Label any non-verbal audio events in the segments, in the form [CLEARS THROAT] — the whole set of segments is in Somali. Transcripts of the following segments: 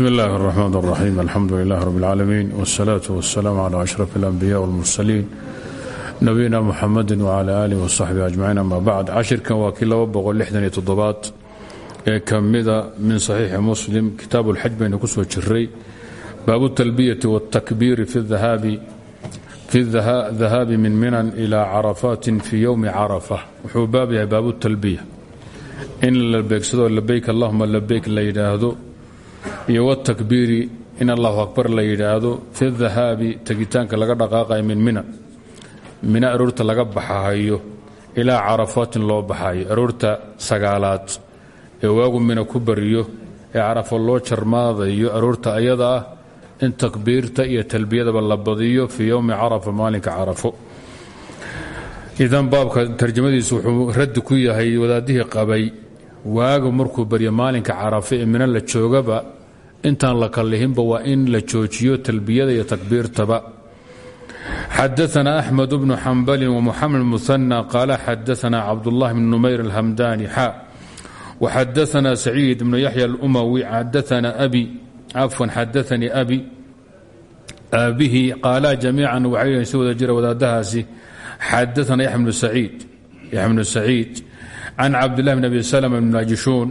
bsmi اllahi الرحmn الرaxيim alxamdu lilah rb اlcaalamiin wالsalaaة wالsalaam عlى أشhraf الأnbiyaء wاlmursaliin nabiyina muxamadi wclى alih wصaxbi ajmaciin ama bacd cashirkan waa kii aad ee ka mida min صaxiixi muslim kitaab اlxaj baynu ku soo jiray baabu اtalbiyati wالtakbiiri fi الdahaabi min minan ilى carafaati fi ywmi carafa wuxuu baab yahay baabu talbiya in la beegsado labeyk allahuma labeyk la yidhaahdo iyo wtakbiiri in allahu akbar la yidhaahdo fi dahaabi tegitaanka laga dhaqaaqayo min mina. Mina aroorta laga baxahayo ilaa carafaatin loo baxayo aroorta sagaalaad. Ee waagu mina ku bariyo ee carafo loo jarmaadayo aroorta ayada ah in takbiirta iyo talbiyadaba la badiyo fii yowmi carafa maalinka carafo. Idan baabka tarjamadiisu wuxuu raddi ku yahay wadaadihii qabay waagu markuu baryo maalinka carafe ee la joogaba intaan la kallihinba waa in la joojiyo talbiyada iyo takbiirtaba. Xadaana axmed bnu xambali wmuxamed muana qaala xadaana cabdullahi bn numayr alhamdani xa waxadaana saciid bnu yaxya alumawi xadaana abi cafwan xadaanii abi. Aabbihi qaala jamiican waxay si wada jira wadaadahaasi xadaana yaxya bnu saciid can cabdillahi bn abi slm bn ajishuun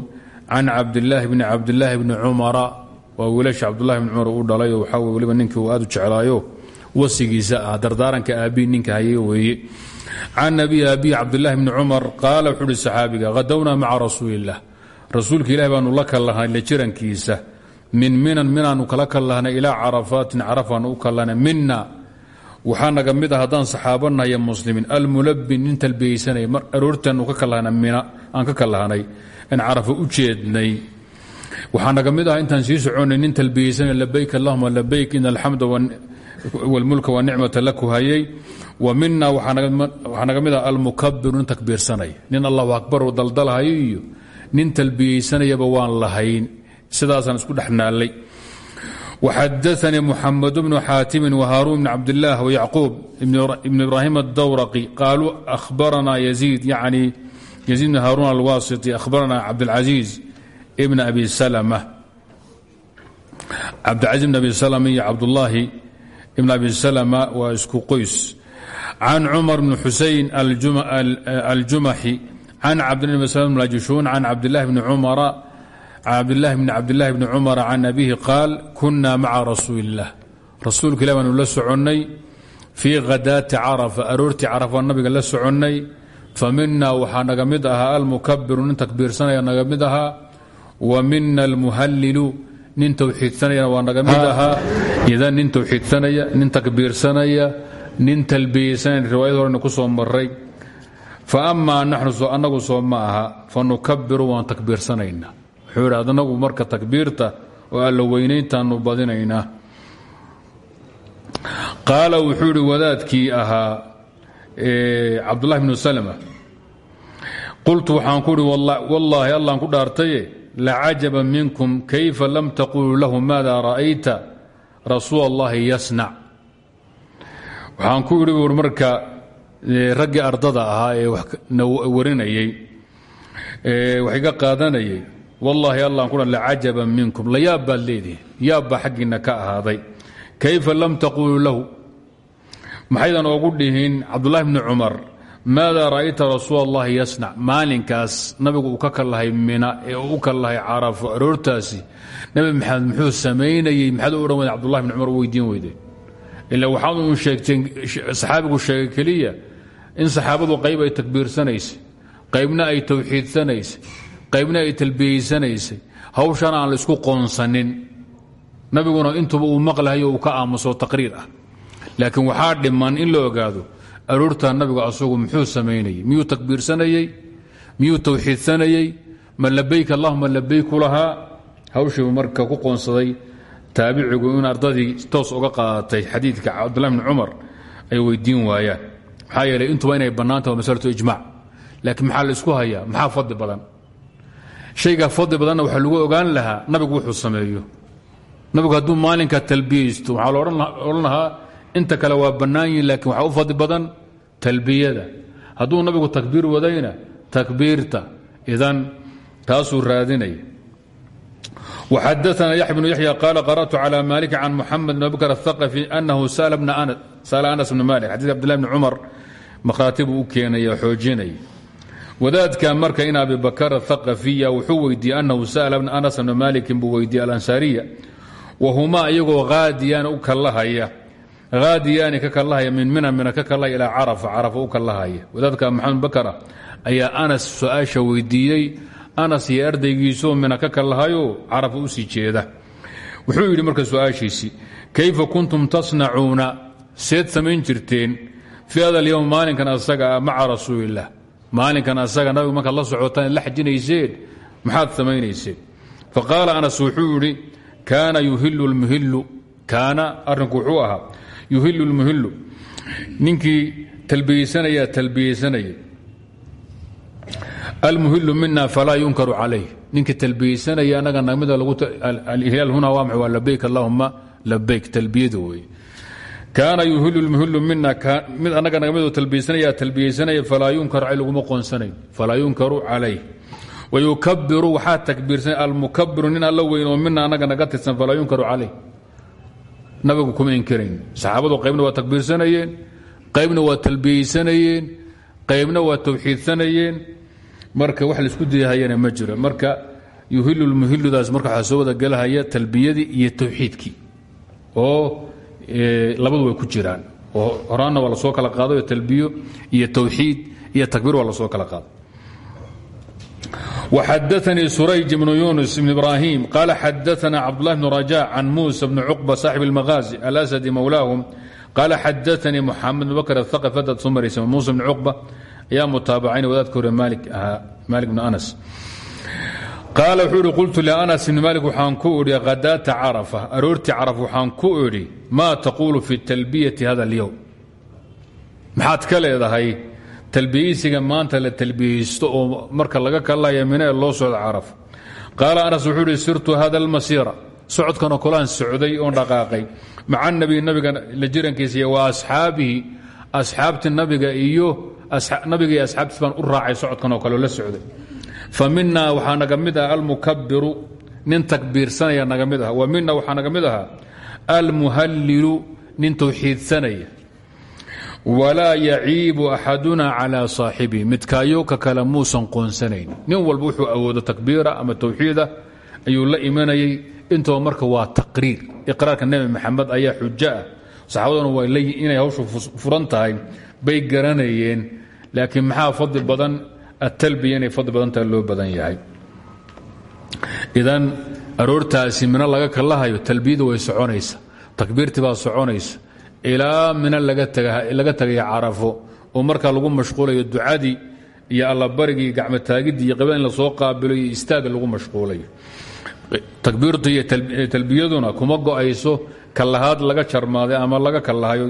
can cabdilaahi bni cabdilaahi bni cumara waa wiilasha cabdulahi bn cumar uu dhalay waxaa weliba ninkii uu aad u jeclaayo wasigiisa ah dardaaranka aabbihi ninka haye weeye. can abi aabihi cabdulahi bni cumar qaala wuxuu uhi saxaabiga hadownaa maca rasuuliillah rasuulka ilahi baanu la kallahnay la jirankiisa min minan minaanu kala kallahnay ilaa carafaatin carafaanu u kallahnay mina waxaa naga mid ah haddaan saxaabanahay muslimiin almulabin nin talbiyeysanaya mar mina aan ka kallahnay in carafo u jeednay. Waxaa naga mid ah intaan sii soconay nin talbiyeysanay labayk allahuma labayk in alxamda wاlmulka wanicmata laku hayay. Wa mina waxaa naga mid ah almukabiru nin takbiirsanaya nin allahu akbar daldalhayo iyo nin talbiyeysanayaba waan lahayn. Sidaasaan isku dhexnaallay وxadaثnii mxamed bnu xaatimi وhaaruun bn cabdالlah وyacquub ibn ibrahim الdawraqi qaaluu ahbarana yziid yani yزيid bn haaruun alwasطi ahbarana cabdاlcaزiiz bn abi slm cabdilcaزiz bn abi slm iyo cabdulaahi ibn abi slma waa isku qoys can cumar bn xusein aljumaxi can cabdillah bn slm ajishuun can cabdilahi bni cumara cabdilaahi bni cabdilaahi bni cumar can abihi qaal kuna maca rasuuli اllah rasuulka ilah baanu la soconnay fii khadaati carafa aroortii carafa nabiga la soconnay. Famina waxaa naga mid ahaa almukabiru nin takbiirsanaya naga mid ahaa. Wa mina almuhalilu nin towxiidsanayana waa naga mid ahaa. Idan nin towxiidsanaya nin takbiirsanaya nin talbiyeysanaya riwaayad horena ku soo maray fa amaa naxnu annagu soo ma aha fa nukabiru waan takbiirsanayna wuxuu idhi adnagu marka takbiirta oo alla weynayntaanu badinaynaa qaala wuxuu idhi wadaadkii ahaa cabdulahi bnu salma qultu waxaan ku ihi wallaahi allaan ku dhaartaye lacajaba minkum kayfa lam taquluu lahu maada ra'ayta rasuul allahi yasnac waxaan ku idhi buur marka raggii ardada ahaa ee warinayey wax iga qaadanayay wallaahi allaan ku lacajaba minkum la yaab baad leedihi yaab baa xaggiinna ka ahaaday. Kayfa lam taquluu lahu? Maxaydan oogu dhihin cabdulahi bni cumar maada ra'ayta rasuul allahi yasnac maalinkaas nabigu uu ka kallahay mina ee uu u kallahay carafo aroortaasi. Nabi maxamed muxuu samaynayey maxaad u odhan weyde cabdullahi bni cumar u weydiin weyde ila sheegteen saxaabigu sheegay keliya in saxaabadu qayb ay takbiirsanaysay qaybna ay towxiidsanaysay qaybna ay talbiyeysanaysay hawshan aan isku qoonsanin. Nabiguna intuba uu maqlahayo uu ka aamuso taqriir ah. Laakiin waxaa dhiman in la ogaado aroortaa nabigu asagu muxuu samaynayey miyuu takbiirsanayey miyuu towxiidsanayey ma labayk allahuma labayku lahaa? Hawshiibu marka ku qoonsaday taabicigu in ardadii toos uga qaadatay xadiidka cabdullahi bni cumar ay weydiin waayaan. Maxaa yeelay intuba inay bannaanta masalatu ijmac laakiin maxaa isku hayaa? Maxaa fadli badan shayga fadli badanna waxaa lagu ogaan lahaa nabigu wuxuu sameeyo nabigu hadduu maalinka talbiyeysto waxaa la odhan lahaa inta kale waa bannaan yihin laakiin waxaa u fadli badan talbiyada hadduu nabigu takbiir wadayna takbiirta idan taasuu raadinaya وxadثna yaحya بن yaحyى qال قرأت على mالك عن محمد بن بكر الثقفي أنه sأل أنس بن mالك xadيث عبد الله بن cمر makhraati buu u keenaya xoojinaya wadaadka marka in abibakr aaqafiya wuxuu weydiiyey anahu sa'la bna anas bna malikin buu weydiiyey alansariya. Wahumaa iyagoo haadiyaani u kalahaya haadiyaani ka kalahaya min mina mina ka kalahaya ilaa carafa. Carafa u kalahaya wadaadka maxamed bakara ayaa anas su'aasha anas iyo ardaygiisuo mina ka kalahayo carafa u sii jeeda. Wuxuu yidhi marka su'aashiisii kayfa kuntum tasnacuuna? Seed samayn jirteen. Fi hada alyowm maalinkan asaga ah maca maalinkan asaga nabigu markaad la socotaan la xajinayseen maxaad samaynayseen faqaala anas wuxuu yidhi kaana yuhilu lmuhilu kaana arrinku wuxuu ahaa yuhilu lmuhilu ninkii talbiyeysanaya talbiyeysanaya almuhilu mina falaa yunkaru calayh ninkii talbiyeysanaya anaga namida alhilaal huna waa waa labayk allahuma labayk talbiyada kaana yuhilu lmuhilu mina mid annaga nagamidoo talbiyeysanaya talbiyeysanaya falaa yunkaru calay laguma qoonsanayn falaa yunkaru calayh wayukabiru waxaa takbiirsan almukabiru nin alla weyn oo mina naga tirsan falaa yunkaru calayh nabigu kuma inkirayn. Saxaabadu qaybna waa takbiirsanayeen qaybna waa talbiyeysanayeen qaybna waa tawxiidsanayeen. Marka wax la isku dayahayana ma jiro. Marka yuhilu lmuhiludaas marka waxaa soo wada iyo tawxiidkii. Oo labadu way ku jiraan oo horaanna waa lasoo kala qaadayo talbiyo iyo tawxiid iyo takbiir waa lasoo kala qaaday وxadثnي سurayج بن يuنس بن إبراhيم قال xadثna cبدالله بن رجاء عن موسى بن cقبة صاحب المغازي الأسدي مولاهم قال xadثnي محaمد بن بكر الثقف dad soo maraysa muسى بن cقبة ayaa mutaabacayn wadaadka hore maalik بن أنس qaala wuxuu idhi qultu lianas ibni maalik waxaan ku idhi hadaata carafa aroortii caraf waxaan ku idhi ma taquulu fi talbiyati hada alyowm maxaad ka leedahay talbiyeysiga maanta la talbiyeysto oo marka laga kalaya minee loo socdo caraf. Qaala anas wuxuu sirtu hada almasiira. Socodkanoo kolaan socday oon dhaqaaqay. Maca anabiy nabiga la jirankiisa iyo wa asxaabihi nabiga iyo nabiga iyo u raacay socodkan oo kaleoo la socday fa minaa waxaa naga mid ah almukabiru nin takbiirsanaya naga mid ah. Wa mina waxaa naga mid ahaa almuhallilu nin tawxiidsanaya. Walaa yaciibu axaduna calaa saaxibihi midkaayo ka kale muusan qoonsanayn. Nin walba wuxuu awoodo takbiira ama tawxiida ayuu la imanayay. Intoo marka waa taqriir. Iqraarka nebi maxamed ayaa xujo ah. Saxaabaduna waa inay hawshu furan tahay bay garanayeen. Laakiin maxaa fadli badan atalbiya inay fadli badantaha loo badan yahay. Idan aroortaasi mina laga kalahayo talbiyada way soconaysa takbiirtii baa soconaysa ilaa mina laga tagaya carafo oo markaa lagu mashquulayo ducadii iyo allabarigii gacmotaagiddii iyo qibla in la soo qaabilo iyo istaaga lagu mashquulayo. Takbiirtu iyo talbiyaduna kuma go'ayso kalahaad laga jarmaaday ama laga kalahayo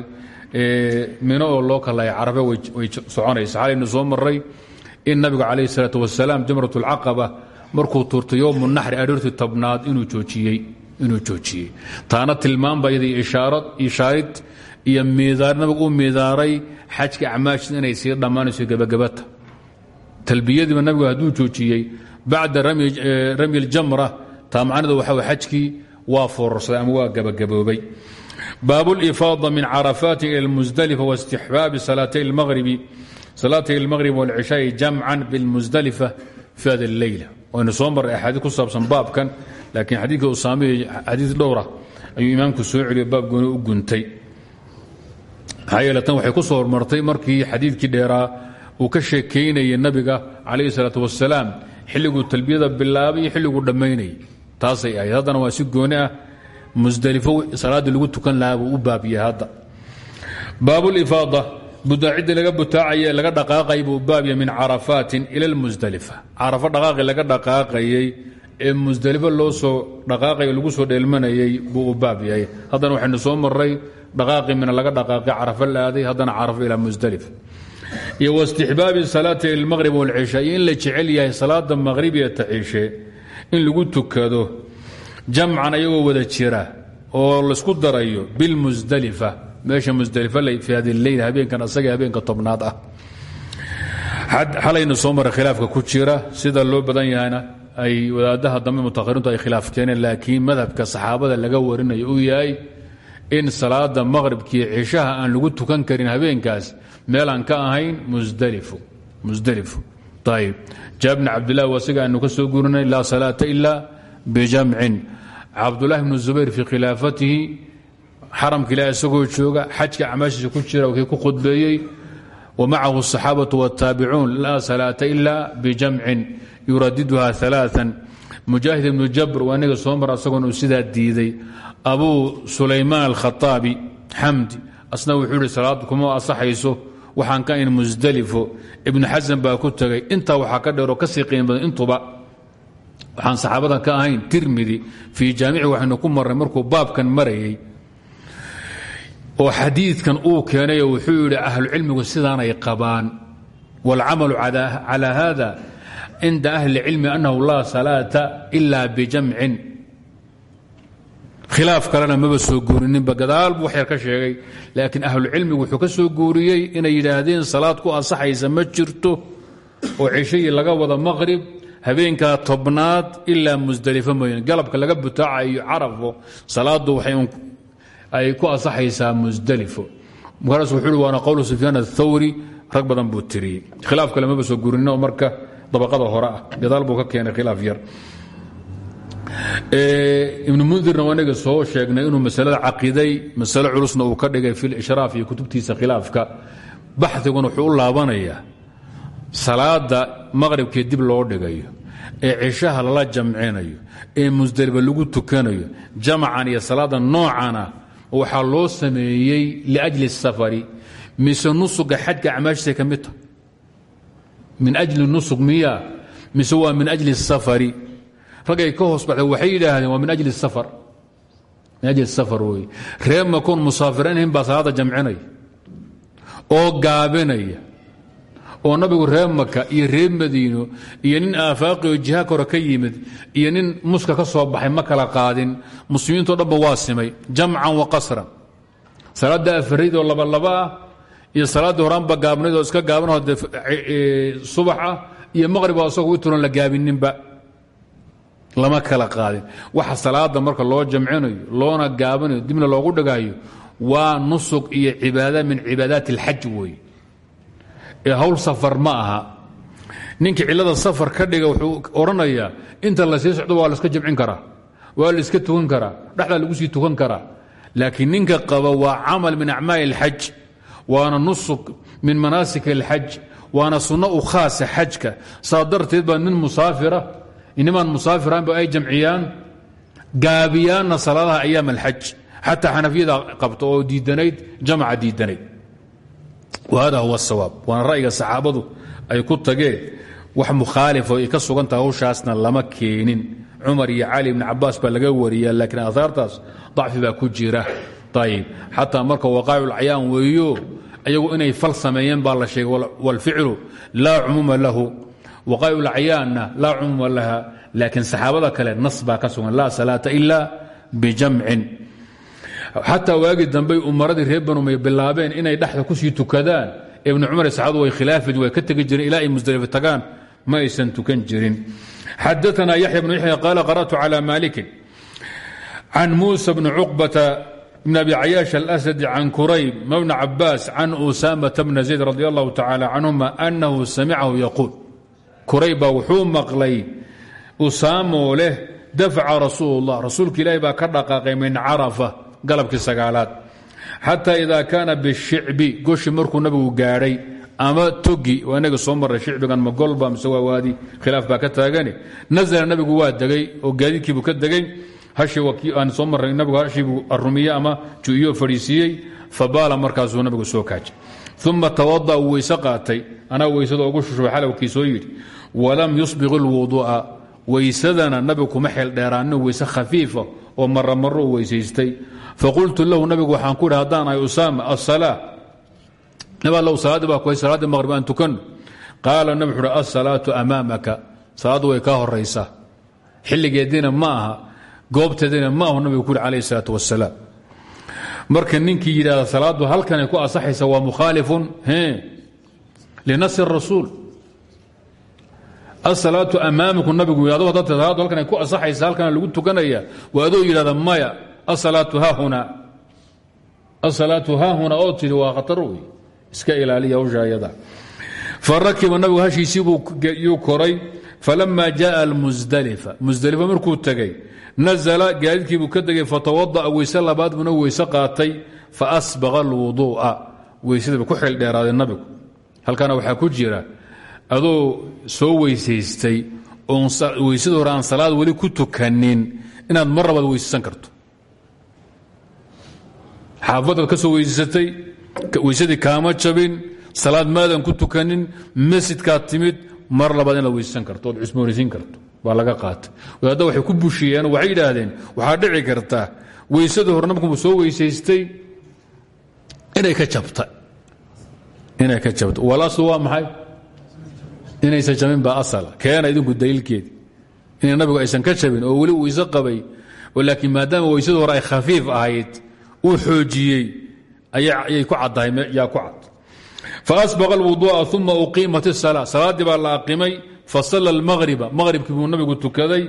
mino oo loo kalahayo carafe way soconaysa. Xalaynu soo maray in nabigu calayh salaat wasalaam jamrat alcaqaba markuu tuurtay yowmu naxri adhoortii tobnaad inuu joojiyey taana tilmaan ba yadii ishaarid iyo miidaar nabigu uu xajka acmaashiis inay sii dhammaanayso gebagabata talbiyadiiba nabigu hadduu joojiyey bacda eh, ramyi aljamra taamcanida waxa xajkii waa foorarsaday ama waa gabagaboobay. Baabulifaada min carafaati ila musdalifa waistixbaabi salaatay almaqhribi salaatay ilmaqrib walcishaai jamcan bilmusdalifa fi hada leyla waynu soo marray axaadii ku saabsan baabkan laakiin xadiidka usaamiy xadiid dhowra ayuu imaamku soo celiyo baab gooni u guntay. Maxaa waxay ku soo hormartay markii xadiidkii dheeraa uu ka sheekaynayay nabiga calayhi salaatu wasalaam xilliguu talbiyada bilaabay iyo xilliguu dhammaynayay. Taasay ahayd. Waa si gooni ah musdelifo salaaddii lagu tukan lahaa u baabiyey hadda. Baabulifaada budaacidii laga butaacaya laga dhaqaaqay buu baabya min carafaatin ila lmusdalifa carafo dhaqaaqi laga dhaqaaqayay ee musdelifo loo soo dhaqaaqayo lagu soo dheelmanayay buu u baab yahay. Soo maray dhaqaaqi mina laga dhaqaaqay carafo la aaday haddana carafo ilaa musdelif iyo wastixbaabi salaati ilmaqrib walcisha iyo in la jecel yahay salaada maqrib iyo tacishe in lagu tukado jamcan ayagoo wada jira oo laysku darayo bilmusdalifa meesha musdalifa fi hadi leyl habeenkan asaga habeenka tobnaad ah. Xalaynu soo maray khilaafka ku jira sida loo badan yahayna ay wadaadaha dambe mutakhiriintu ay khilaafkeeneen laakiin madhabka saxaabada laga warinayo uu yahay in salaada maqhribkiiyo cishaha aan lagu tukan karin habeenkaas meel aan ka ahayn musdalifo ayb jaab bn cabdilah wasiga aanu ka soo gurinay laa salaata ila bijamcin cabdulahi bnu zubayr khilaafatihi xaramka ilaah isagoo jooga xajka acmaashiisa ku jira kii ku khudbeeyey wmacahu الصaxaabaة والtaabicuun laa salaata ila bijamcin yuradiduha ثaلaaثa mujaahid ibnu jabr waa inaga soo mara isagoon uu sidaa diiday abu sulaymaan alkhaطaabi xamdi asna wuxuu yihi salaad kuma asaxayso waxaan ka in musdelifo ibnu xasan baa ku tegay intaa waxaa ka dheeroo kasii qiim badan intuba waxaan saxaabada ka ahayn tirmidi fii jaamici waxaynu ku marnay markuu baabkan marayay oo xadiidkan uu keenay wuxuu yidhi ahlucilmigu sidaanay qabaan wاlcamalu calى hada cinda ahli اlcilmi annahu laa salaata ila bijamcin khilaaf kalena maba soo guurininba gadaal buu wax yar ka sheegay laakiin ahlucilmigu wuxuu ka soo guuriyey inay yidhaahdeen salaad ku ansaxaysa ma jirto oo ceshayii laga wada maqrib habeenkaa tobnaad ilaa musdelifo mooyane galabka laga butaacayo carafo salaadu waxay ay ku asaxaysaa musdelifo markaas wuxuu uhi waana qowlu athawri rag badan khilaaf kale maba soo gurinno marka dabaqada hore ah. Gadaal buu ka keenay khilaaf yar. Ibnu mundirna waa inaga soo sheegnay inuu masalada caqiday masalo culusna uu ka dhigay fi lishraaf iyo kutubtiisa khilaafka. Baxiguna wuxuu u laabanayaa salaada maqribkii dib loo dhigayo ee cishaha lala jamcinayo ee musdeliba lagu tukanayo jamacan iyo salaada noocana waxaa loo sameeyey liajli safari. Mise nusuga xajka acmaashiisa ka mid ta. Min ajli nusug miya mise waa min ajli safari. Raggay ka hoos baxday waxay yidhaahdeen waa min ajli safar. Min ajli safar wey reer makoon musaafiriinhin baa salaada jamcinaya oo gaabinaya oo nabigu reer maka iyo reer madiino iyo nin aafaaqi oo jiha kore ka yimid iyo nin muska ka soo baxay ma kala qaadin muslimiintao dhanba waa simay wa qasran. Salaadda afarayd oo labalaba ah iyo salaaddii horaanba gaabnayd oo iska gaabanoo de subax ah iyo maqriboo isagoo wituran la gaabininba lama kala qaadin. Waxa salaada marka loo jamcinayo loona gaabanayo dibna loogu dhigaayo waa nusug iyo cibaada min cibaadaati اlxaj weeye. ee hawl safar ma aha. Ninkii cillada safar ka dhiga wuxuu odhanayaa inta la sii socdo waa la iska jamcin karaa waa la iska tukan karaa dhexdaa lagu sii tukan karaa. Laakiin ninka qaba waa camal min acmaali اlxaj waana nusug min manaasik اlxaj waana sunno u khaasa xajka. Saa darteed baa nin musaafira inimaan musaafiraanba ay jamciyaan gaabiyaanna salaadaha ayaam alxaj. Xataa xanafiyada qabto oo diidanayd jamca diidanayd hada huwa sawaab waana ra'yiga saxaabadu ay ku tageen wax mukhaalifo ay ka sugantaha hawshaasna lama keenin cumar iyo cali ibni cabaas baa laga wariyaa laakiin aahaartaas dacfi baa ku jira ayib xataa marka waqaa'icacyaan weeyo ayagu inay fal sameeyeen baa la sheegay wاlficlu laa cumuuma lahu waqaa'iulacyaanna laa cumuuma laha laakiin saxaabada kale nas baa ka sugan laa salaata ila bijamcin xataa waagii dambey umaradii reer banumay bilaabeen inay dhexda ku sii tukadaan. Ibnu cumar saxaabadu way khilaafid way ka tegi jireen ilaa ay musdalifa tagaan ma aysan tukan jirin. Xadaana yaxya bnu yaxya qaala qara'tu cala maalikin can muusa bni cuqbata bn abi cayaash alasadi can kurayb mabna cabaas can usaamata bna zayd radi allahu tacala canhuma anahu samicahu yaquul. Kurayb maqlay usaamoo leh dafaca rasuul اllah rasuulka ilaahi baa ka dhaqaaqay galabkii sagaalaad. Xataa ida kaana bishicbi goshi markuu nabigu gaadhay ama togi waa inaga soo maray shicbigan ma golba waadi khilaaf baa ka taagani. Nazla nabigu waa degay oo gaadiidkiibuu ka degay. Hashii waa aan soo marray nabigu hashiibuu arumiye ama ju'iyo fadhiisiiyey fabaala markaasuu nabigu soo kaajay. Uma tawada uu weyse qaatay. Anaa ugu shushubay xalowkii soo yidhi walam yusbiq اlwuduu'a weysadana nabigu kuma xeel dheeraanino weyse khafiifa oo mara maro u weysaystay. Faqultu lahu nabigu waxaan ku idhi haddaan ahay usaama asalaa nab allow salaaddii baa kuhay salaaddii maqrib aan tukanno qaala nabi wuxu uhi asalaatu amaamaka. Way kaa horaysaa xilligeediina ma aha goobteediina nabigu ku yidhi calayh isalaatu wasalaam marka ninkii yidhahda salaaddu halkanay ku asaxaysa waa mukhaalifun linasi rasuul asalaatu amaamiku nabigu yidhado haddaad halkan ku asaxaysa halkana lagu tukanaya waa adoo yidhahda maya asalaatu haahuna asalaatu haahuna oo tidhi waa khatar wey iska ilaaliya hawsha ayada farakiba nabigu hashiisii yuu koray falama jaءa almusdalifa musdalifa markuu tegey nazla gaadiidkiibuu ka degay fatawada'a weyse labaad buna weyse qaatay faasbaqa alwuduu'a. Weysadiiba ku xeel dheeraaday nabigu. Halkaana waxaa ku jira adoo soo weysaystay oon weysada hore aan salaad weli ku tukanin inaad mar labaad karto. Xaafadaad ka soo weysatay weysadii kaama jabin salaad maadan ku tukanin masjidkaad timid mar labaad inaad weysaysan karto ood cusmoonaysiin karto baa laga qaatay. Wadaadda waxay ku bushiyeen waxay yidhaahdeen waxaa dhici karta weysadii hore soo weysaystay inay ka jabta inay ka jabto walaslu waa maxay inaysan jabin baa asala keena idinku daliilkeedii inay nabigu aysan ka jabin oo weli weyse qabay. Laakiin maadaama weysadii hore ay khafiif ahayd uu xoojiyey ayay ku caddahay yaa ku cad. Faasbaqa alwuduu'a uma uqiimat الsalaa salaaddii baa la aqimay fasala almaqriba maqhribkii buu nabigu tukaday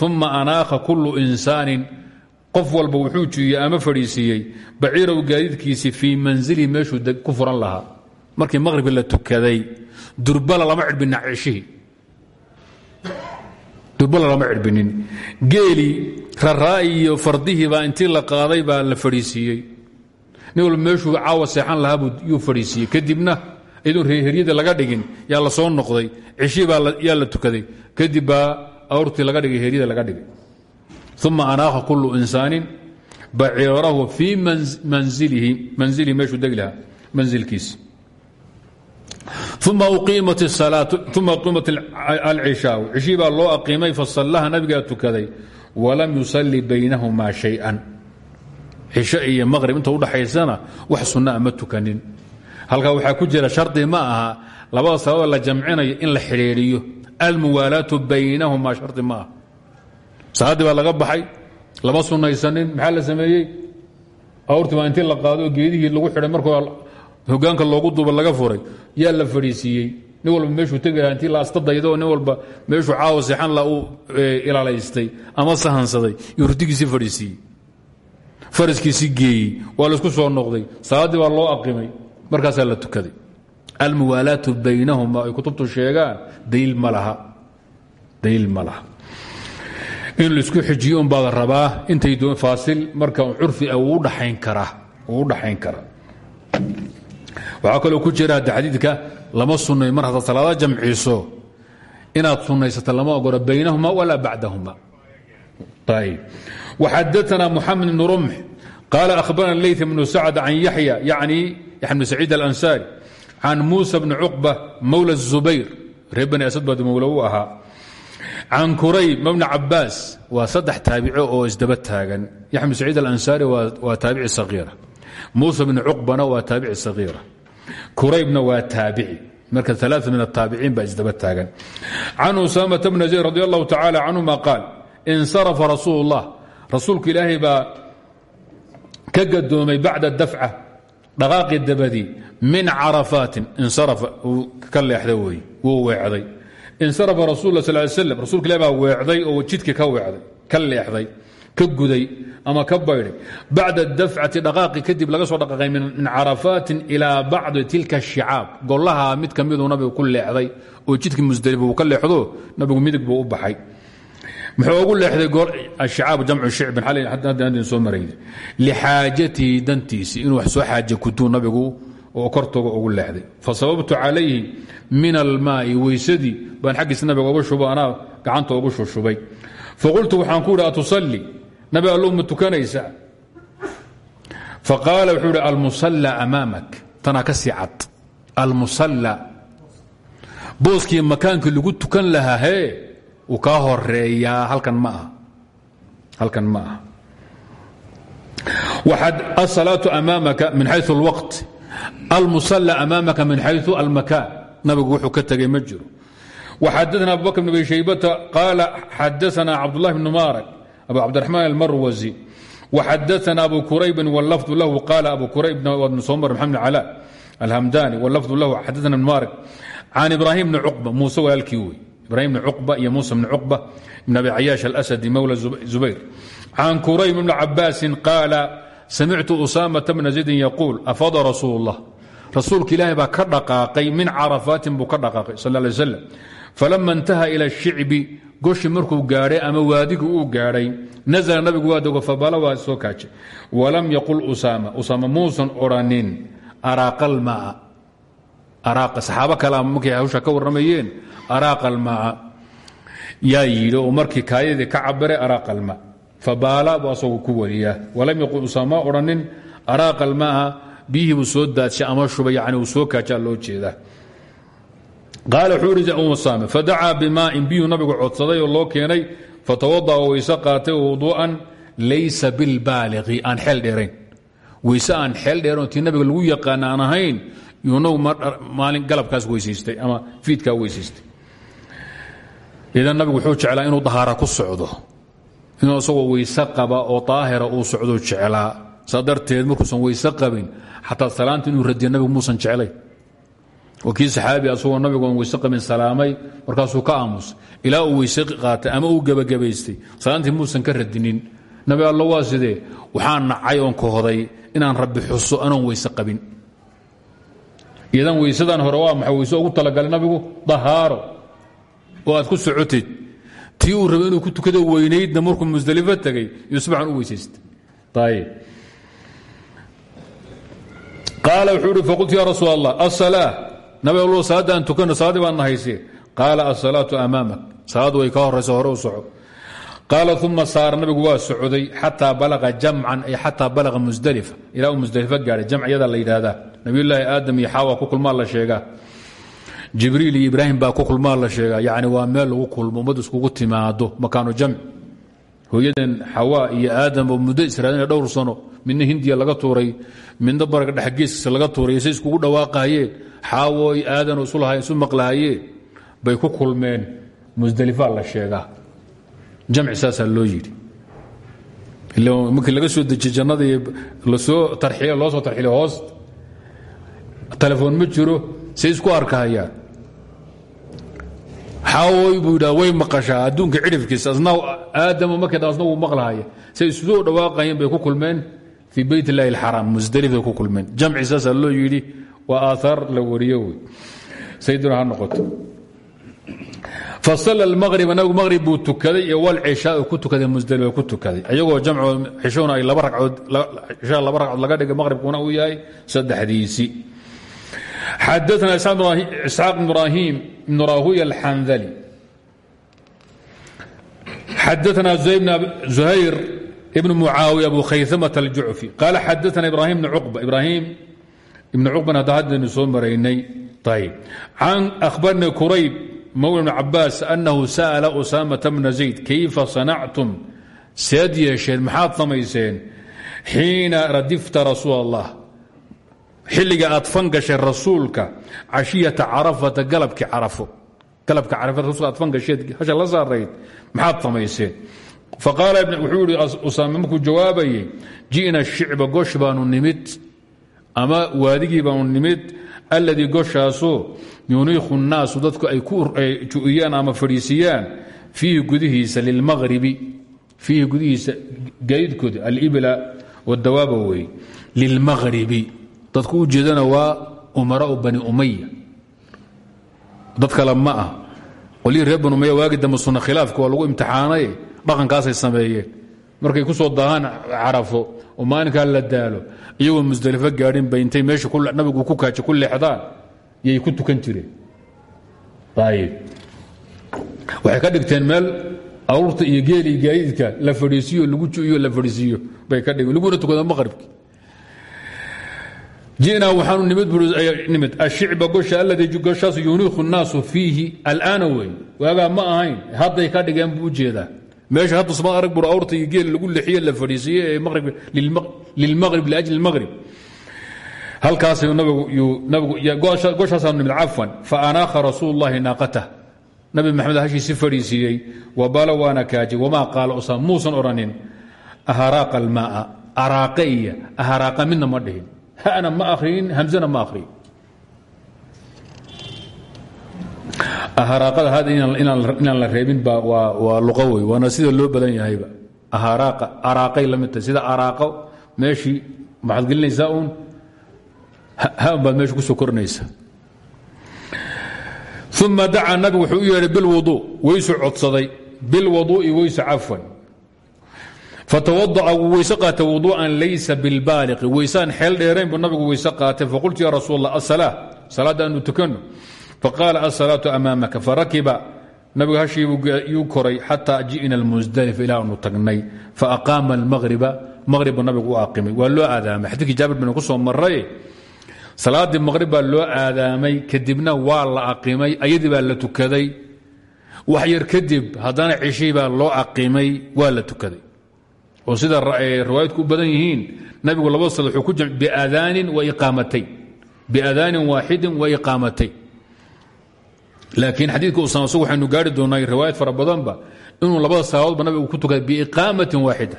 uma anaakha kullu insaanin. Qof walba wuxuu jiiyey ama fadhiisiiyey baciiraw gaadiidkiisii fii manzilihi meeshuu ku furan markii maqhribka la tukaday durbala lama cidhbina ceshihii durbala lama cidhbinin geelii raraa iyo fardihii baa intii la qaaday baa la fadhiisiiyey. Nin walba meeshuu caawa seexan lahaa yuu fadhiisiiyey. Kadibna iyadoon heryada laga dhigin yaa la soo noqday. Ceshihii baa yaa la tukaday. Kadib baa awrtii laga dhigay heryada laga dhigay. Uma anaakha kullu insaanin baciirahu fii manzilihi meeshuu degi lahaa manzilkiisi uma uqiimat alcishaau cishii baa loo aqiimay fasallaha nabigaa tukaday walam yusalli baynahumaa shay-an. Cisho iyo maqrib inta udhaxaysana wax sunnaa ma tukanin. Halkaa waxaa ku jira shardi ma aha labada salaadoo la jamcinayo in la xidhiidhiyo. Almuwaalaatu baynahumaa shardi ma aha. Salaaddii baa laga baxay lama sunnaysanin maxaa la sameeyey? Awrtii baa hogaanka loogu duuba laga furay. Yaa la fadhiisiiyey. Nin walba meeshuu tegi lahaa intii la oo nin walba meeshuu caawa seexan la uu ilaalaystay ama sahansaday. Iyo hurdigiisii fadhiisiiyey. Faraskiisii geeyey. Waa la isku soo noqday. Salaaddii baa loo aqimay markaasaa la tukaday. Almuwaalaatu baynahuma ay kutubtu sheegaan daliil ma laha. Daliil in la isku xijiyo un baad rabaa. Intay faasil marka curfi ah wuu udhaxayn karaa. Wuu u dhaxayn karaa waxaa kaloo ku jira hadda xadiidka lama sunnayo mar haddaad salaada jamciso inaad sunnaysata lama ogola baynahuma walaa bacdahuma. Xadaana muxamed ibn rumx qaala ahbarana ley bnu sacd can yaxya yani yaya bn saciid alansaari can muusa bni cuqba mowla zubayr reer bani asad baa mowla u ahaa. Can kurayb mabni cabaas waa saddex taabico oo isdaba taagan. Ya bn saciid alansaari waa taabici sagiira muusa bni cuqbana waa taabici sagiira. Kuraybna waa taabici. Marka aa min ataabiciin baa isdaba taagan. Can usaamata bni zayd radi allahu tacaala canhuma qaal insarafa rasuul اllah rasuulku ilaahay baa ka gadoomay bacda dafca min carafaatin. Insarafa uu ka leexday wey wuu weecday. Insarafa rasul sal slam rasulka ilahi baa weecday oo jidkii ka weecday ka leexday ka guday ama ka baydhay. Bacda dafcati dhaqaaqi kadib laga soo dhaqaaqay min carafaatin ilaa bacdi tilka shicaab. Golaha mid ka miduu nabigu ku leexday oo jidkii musdalifa uu ka leexdo nabigu midig buu u baxay. Muxuu ugu leexday shicaab jamcu shicbin xalin soo marayna lixaajatihi dantiisii inuu wax soo xaaje kutuu nabigu oo kortoga ugu leexday. Fasababtu calayhi min almaai weysadii baan xaggiisa nabiga uga shubo anaa gacanta ugu shushubay faqultu waxaan ku idhi atusalli nab allow ma tukanaysaa faqaala wuxuu idhi almusalla amaamak tanaa ka sii cad. Almusalla. Booskii makaankii lagu tukan lahaa hee uu kaa horeeyaa halkan ma halkan ma aha. Asalaatu amaamaka min xayu اlwaqt almusalla amaamaka min xayu almakaan. Nabigu wuxuu ka tegey ma jiro. Waxadana abubakr bn abi shaybata qaala xadaana cabdullahi mubarak abu cabdiraxmaan almarwasi waxadaana abu kuraybin wlafdu lahu qaala abu kuraybna waadnu soo mar maxamed cala alhamdani wlafdu lahu xadana marik can ibraahim bni cuba muuse walaalkii wey ibrahim bni cuba iyo muuse bni cuba ibn abi cayaash alasadi mowla zubayr can kurayb bni cabaasin qaala samictu usaamata bna zaydin yaquul afada rasuul اllah rasuulka ilaahay baa ka dhaqaaqay min carafaatin buu ka dhaqaaqay sal ه alay slam falama intaha ila shicbi goshi markuu gaadhay ama waadigu uu gaadhay nazla nabigu waa dogo fabala waa soo kaajay. Walam yaqul usaama usaama muusan odhanin araaqa almaa araaqa saxaabo kale ama markay hawsha ka warramayeen araaqa almaa yaa yidhi markii kaayadii ka cabiray araaqa almaa fabaala buu asagu ku wariyaa. Walam yaqul usaama ma odhanin araaqa almaa biyihii buu soo daadshay ama shubay yani uu soo loo jeedaa qaala wuxuu ihi usaame fadacaa bimaain biyuu nabigu codsaday oo loo keenay fatawada'a weyse qaatay wuduu'an laysa bilbaaliqi aan xeel dheerayn. Weyse aan xeel dheerayn tii nabiga lagu yaqaana aan ahayn maalin galabkaas weysaystay ama fiidkaa weysaystay. Idan nabigu wuxuu jeclaa inuu dahaara ku socdo inuu isagoo weyse oo daahira uu socdo jeclaa. Saa darteed markuusan weyse qabin xataa salaanta inuu nabigu muusan jeclayn oo kii saxaabi asagoo nabigu aan weyse qabin salaamay markaasuu ka aamusay ilaa uu weyse qaatay ama uu gebagabaystay salaantii muusan ka radinin. Nabi allo waa waxaan nacay oon kohday inaan rabbi xuso anoon weyse qabin. Idan weysadan hore waa maxay? Weyse ugu talagalay nabigu? Dahaaro. Oo aad ku socotid. Tii uu rabay inuu ku tukado weynaydna markuu musdelifo tegay iyo u weysaystay. Ayib qaala wuxuu ihi faqultu ya rasuul nabi allo salaadda aan tukano salaaddii baan nahayse qaala asalaatu amaamak salaaddu way ka horaysa hore u soco. Qaala uma nabigu waa socday xataa balaqa jamcan ay xataa balaqa musdalifa ilaa uu musdalifo gaadhay la yidhaahdaa. Nabiyulaahi aadam iyo xaawa ku kulmaa la sheegaa. Jibriil iyo ibraahim baa ku kulmaa la sheegaa. Yacni waa meel lagu kulmo ummadu iskugu timaado makaanu jamci hooyadan xawaa iyo aadam oo muddo israa'iil dhowr sano midna hindiya laga tuuray midna baraga dhexgeeskiisa laga tuuray say iskugu dhawaaqahayeen xaawo iyo aadanoo isu lahay isu maqlahayeen bay ku kulmeen. Musdalifaa la sheegaa. Jamci saasaa loo yidhi. Markii laga soo dejiye jannada iyo la soo tarxiy loo soo tarxilay hoos telefoon ma jiro say isku arkahayaan xaawoy buu yidhaa way maqashaa adduunka cidhifkiisa asna aadamo markay asna wuu maqlahaya say isu dhawaaqayeen bay ku kulmeen fii beyt illaahi alxaraam musdalif bay ku kulmeen. Jamci saasaa loo yidhi waa aaaar la wariyo wey. Sayduna ha noqoto. Fasala almaqriba nabigu maqrib buu tukaday iyo walcishaa ku tukaday musdalifa ku tukaday. Ayagoo jamco cishona ay laba ragcood cishaa laba ragcood laga dhigay maqribkuna uu yahay saddexdiisii xadaana isxaaq ibrahim ibn rahuya alxandali xadaana zuhayr ibn mucaawiya abu khaysamata aljucfi qaala xadaana ibrahim bn cuba ibrahim ibn cuban hadda haddaynu soo maraynay ayb can ahbarni kurayb mawla bn cabaas anahu sa'ala usaamata bna zayd kayfa sanactum seed yeesheen maxaad samayseen xiina radifta rasuul allah xilliga aad fangashay rasuulka cashiyata carafata galabkii carafo. Galabka carafo rasulka aad fangasheed hasha la saarayd maxaad samayseen? Faqaala wuxuu yihi usaame markuu jawaabayey ji'na shicba gosh baanu nimid. Ama waadigii baanu nimid. Alladii goshaasoo yuniikhu nnaasu dadku ay ku ju'iyaan ama fadhiisiyaan fiihi gudihiisa lilmaqribi. Fiihi gudihiisa gaydkooda alibla wadawaaba wey lilmaqribi dadku u jeedana waa umarau bani umaya dad kale ma ah qolyihii reer bani umaya waagi dambe sunna lagu imtixaanay dhaqankaasay sameeyeen. Markay ku soo daahaan carafo oo maalinkaa la daalo iyagoo musdelifo gaadhin bay intay meesha nabigu ku kaaja ku leexdaan yay ku tukan jireen. Ayib waxay ka dhigteen meel aruurta iyo geeli gaadiidka la fadhiisiyo ju'iyo la fadhiisiiyo bay ka dhigeen. Laguna tukada maqribki jinaa waxaanu nimid ashicba gosha alladii goshaas yuniikhu nnaasu fiihi alaana wey waagaa ma ahayn hadday ka dhigeen buu u jeedaa. Meesha hadda sumad arag bur awrta iyo geel lagu lexiye la fadhiisiiye ee lilmaqrib liajli lmaqrib halkaas goshaasaan nimid cafwan. Faanaakha rasuul llahi naaqatah nabi maxamed hashiisi fadhiisiiyey. Wabala waana kaaji. Wamaa qaala usaam muusan odhanin aharaaqa almaaa araaqa iyo aharaaqa midna ma dhihin hana ma akhriyin hamzana ma akhriyin aharaaqada had inaan la reebin ba waa luqa wey waana sida loo badan yahayba aharaaqa araaqay la mid tahay sida araaqo meeshii maxaad gelinaysaa uun han baad meesha ku soo korinaysa uma dacaa nabigu wuxuu u yeedhay bilwuduu weysu codsaday bilwaduu'i weyse cafwan fatawada'a wuu weyse qaatay wuduu'an laysa bilbaaliqi. Weysaan xeel dheerayn buu nabigu weyse qaatay. Faqultu ya rasuul allah asalaa salaadda aanu tukanno. Faqaala asalaatu amaamaka. Farakiba nabigu hashiibuu koray xataa ji'na almusdalifa ilaa aanu tagnay. Faaqaama almaqriba maqribbu nabigu u aqimay waa loo aadaamay. Xadiikii jaabir bin ku soo maray salaaddii maqrib baa loo aadaamay kadibna waa la aqimay ayadii la tukaday. Wax yar kadib haddana cishii baa aqimay waa la tukaday oo sida riwaayadku u badan yihiin nabigu labada sal wuxuu ku jam biadaanin wa iqaamatayn biadaanin waaxidin wa iqaamatayn laakiin xadiidka usama sug waxaynu gaari doonaa riwaayad fara badanba inuu labada salaadoodba nabigu ku tukaday biiqaamatin waaxida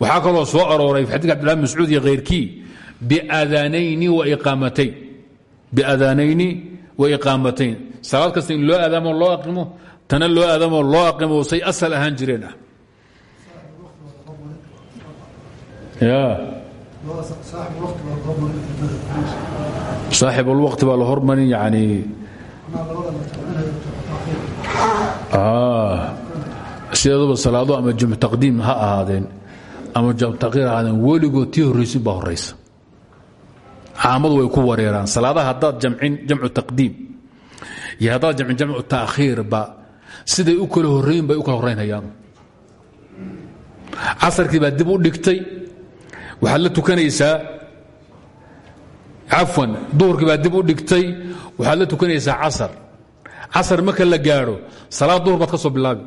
waxaa kaloo soo arooray xadidka abdillahi mascuud iyo khayrkii biadaanayni wa iqaamatayn biadaanayni wa iqaamatayn salaad kasta in loo aadaamo loo aqimo tana loo aadaamo loo aqimo say asal ahaan jireen ah ya saaxib اlwaqti baa la hormarin yani sideeduba salaado ama jamcu taqdiim ha ahaadeen ama jamcu taqiir ha ahaadeen weligood tii horraysin baa horaysa caamadu way ku wareeraan. Salaadaha haddaad jamcin jamcu taqdiim iyo haddaad jamcin jamcu taakhiirba siday u kala horrayin bay u kala horraynhayaan casarkii baa dib u dhigtay waxaad la tukanaysaa? Cafwan duhurkii baa dib u dhigtay. Waxaad la tukanaysaa casar. Casar marka la gaadho salaad duhur baad ka soo bilaabi.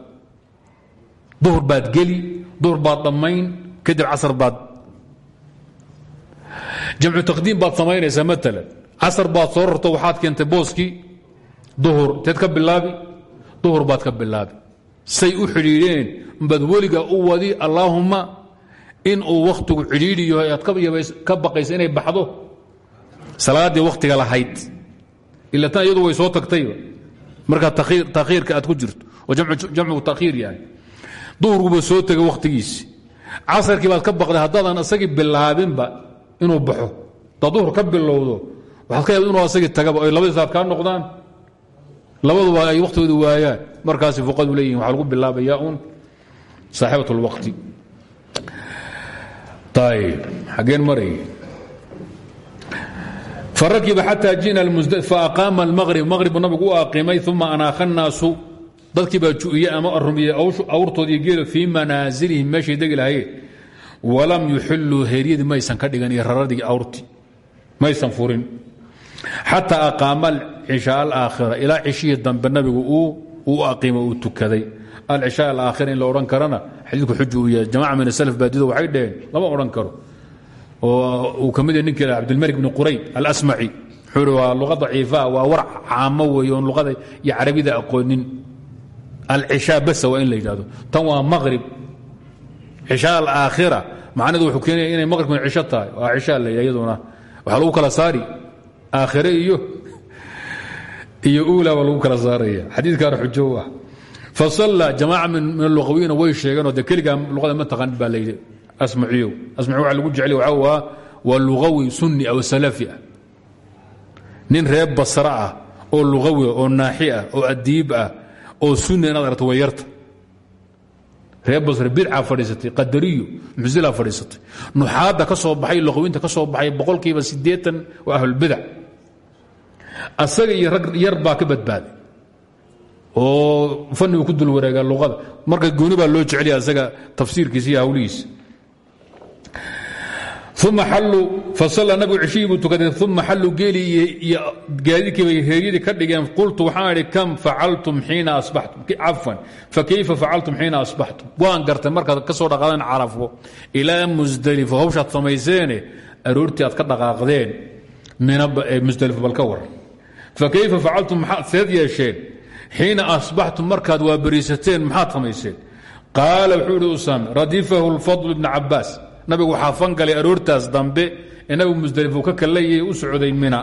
Duhur baad geli duhur baad dhammayn kadib casar baad jamcu taqdiim baad samaynaysaa maalan casar baad soo waxaad keentay booskii duhur teed bilaabi duhur baad ka bilaabi. Say u xidhiidheen baad weliga u wadi allaahumma in uu wakhtigu cidhiidhi yahay aad ka baqaysa inay baxdo? Salaaddii wakhtiga lahayd. Ila tan iyadu way soo tagtayba markaa takhiirka aad ku jirto oo jamcu takhiir yahay. Duhurkuba soo tegay wakhtigiisi casarkii baad ka baqday haddaadan isagii bilaabinba inuu baxo. Haddaad ka bilowdo waxaad ka yaabd inuu asagii tagaba oy labadii saad kaa noqdaan? Labaduba ay wakhtigooda waayaan. Markaasi fuqadu leeyihiin waxaa lagu bilaabayaa un saaxibat اlwaqti ayb xaggeen maray farakiba xataa ji'na faaqaama almaqrib maqribu nabigu u aqimay uma anaakha الnaasu dadkii baa ju'iyey ama arumiyey awrtoodii geelo fii manaasilihim meeshay degi lahayeen walam yuxiluu heeryadii maysan ka dhigan iyo raradii awrtii maysan furin xataa aqaama alcishaa alaakhira ilaa cishihii dambe nabigu uu aqimo uu tukaday alcishaa alaakhira in la odhan karana xadiidku xuju uu yahay. Jamaca min asalaf baadido waxay dhaheen lama odhan karo. Oo uu ka mid yahay ninkii cabdilmalik bni qurayd alasmaci. Wuxuu ihi waa luqa daciifaa waa war caamo luqada iyo carabida aqoonin. Alcishaa basa waa in la tan waa maqrib cishaa alaakhira macnaheedu wuxuu keenaya inay maqribkuna cisho tahay. Waa cishaa la yidhah iyaduna. Waxaa lagu kala saari. Aakhire iyo iyo uula baa lagu kala saaraya. Xadiidkaana xujo fasalla jamaaca min aluqawiyiina way sheegeenoo de keligaa luqada ma taqaanid baa layidhi asmaciyow. Asmaci waxa lagu jecel waxaa waa waa luqawi sunni aw salafi ah. Nin reer basra ah oo luqawi ah oo naaxi ah oo adiib ah oo sunni inaad aragto way yarta. Reer basre bidca fadhiisatay qadariyo muctazila fadhiisatay. Nuxaadda ka soo baxay luqawiinta ka soo baxay boqolkiiba siddeetan waa ahlulbidac asaga iyo rag yar baa ka badbaaday oo fannigu ku dul wareega luqada. Marka gooni baa loo jeceliya asaga tafsiirkiisa iyo hawlihiisa. Uma xalluu fasalla nabigu cishihii buu tukaday uma xalluu geelii iyo gaadiidkiibay heeryadii ka dhigeen qultu waxaan idhi kam facaltum xiina asbaxtum? Cafwan fakayfa facaltum xiina asbaxtum? Waan gartay markaad ka soo dhaqaadeen carafo ilaa musdalifo hawshaad samayseene aroortii aad ka dhaqaaqdeen musdalifo bal ka war fakayfa facaltum maxaad seed yeesheen xiina asbaxtum markaad waa beriisateen maxaad samayseen? Qaala wuxuu idhi usaame radifahu lfadl bna cabaas nabigu waxaa fangalay aroortaas dambe ee nabigu musdalif uu ka kallayay u socday mina.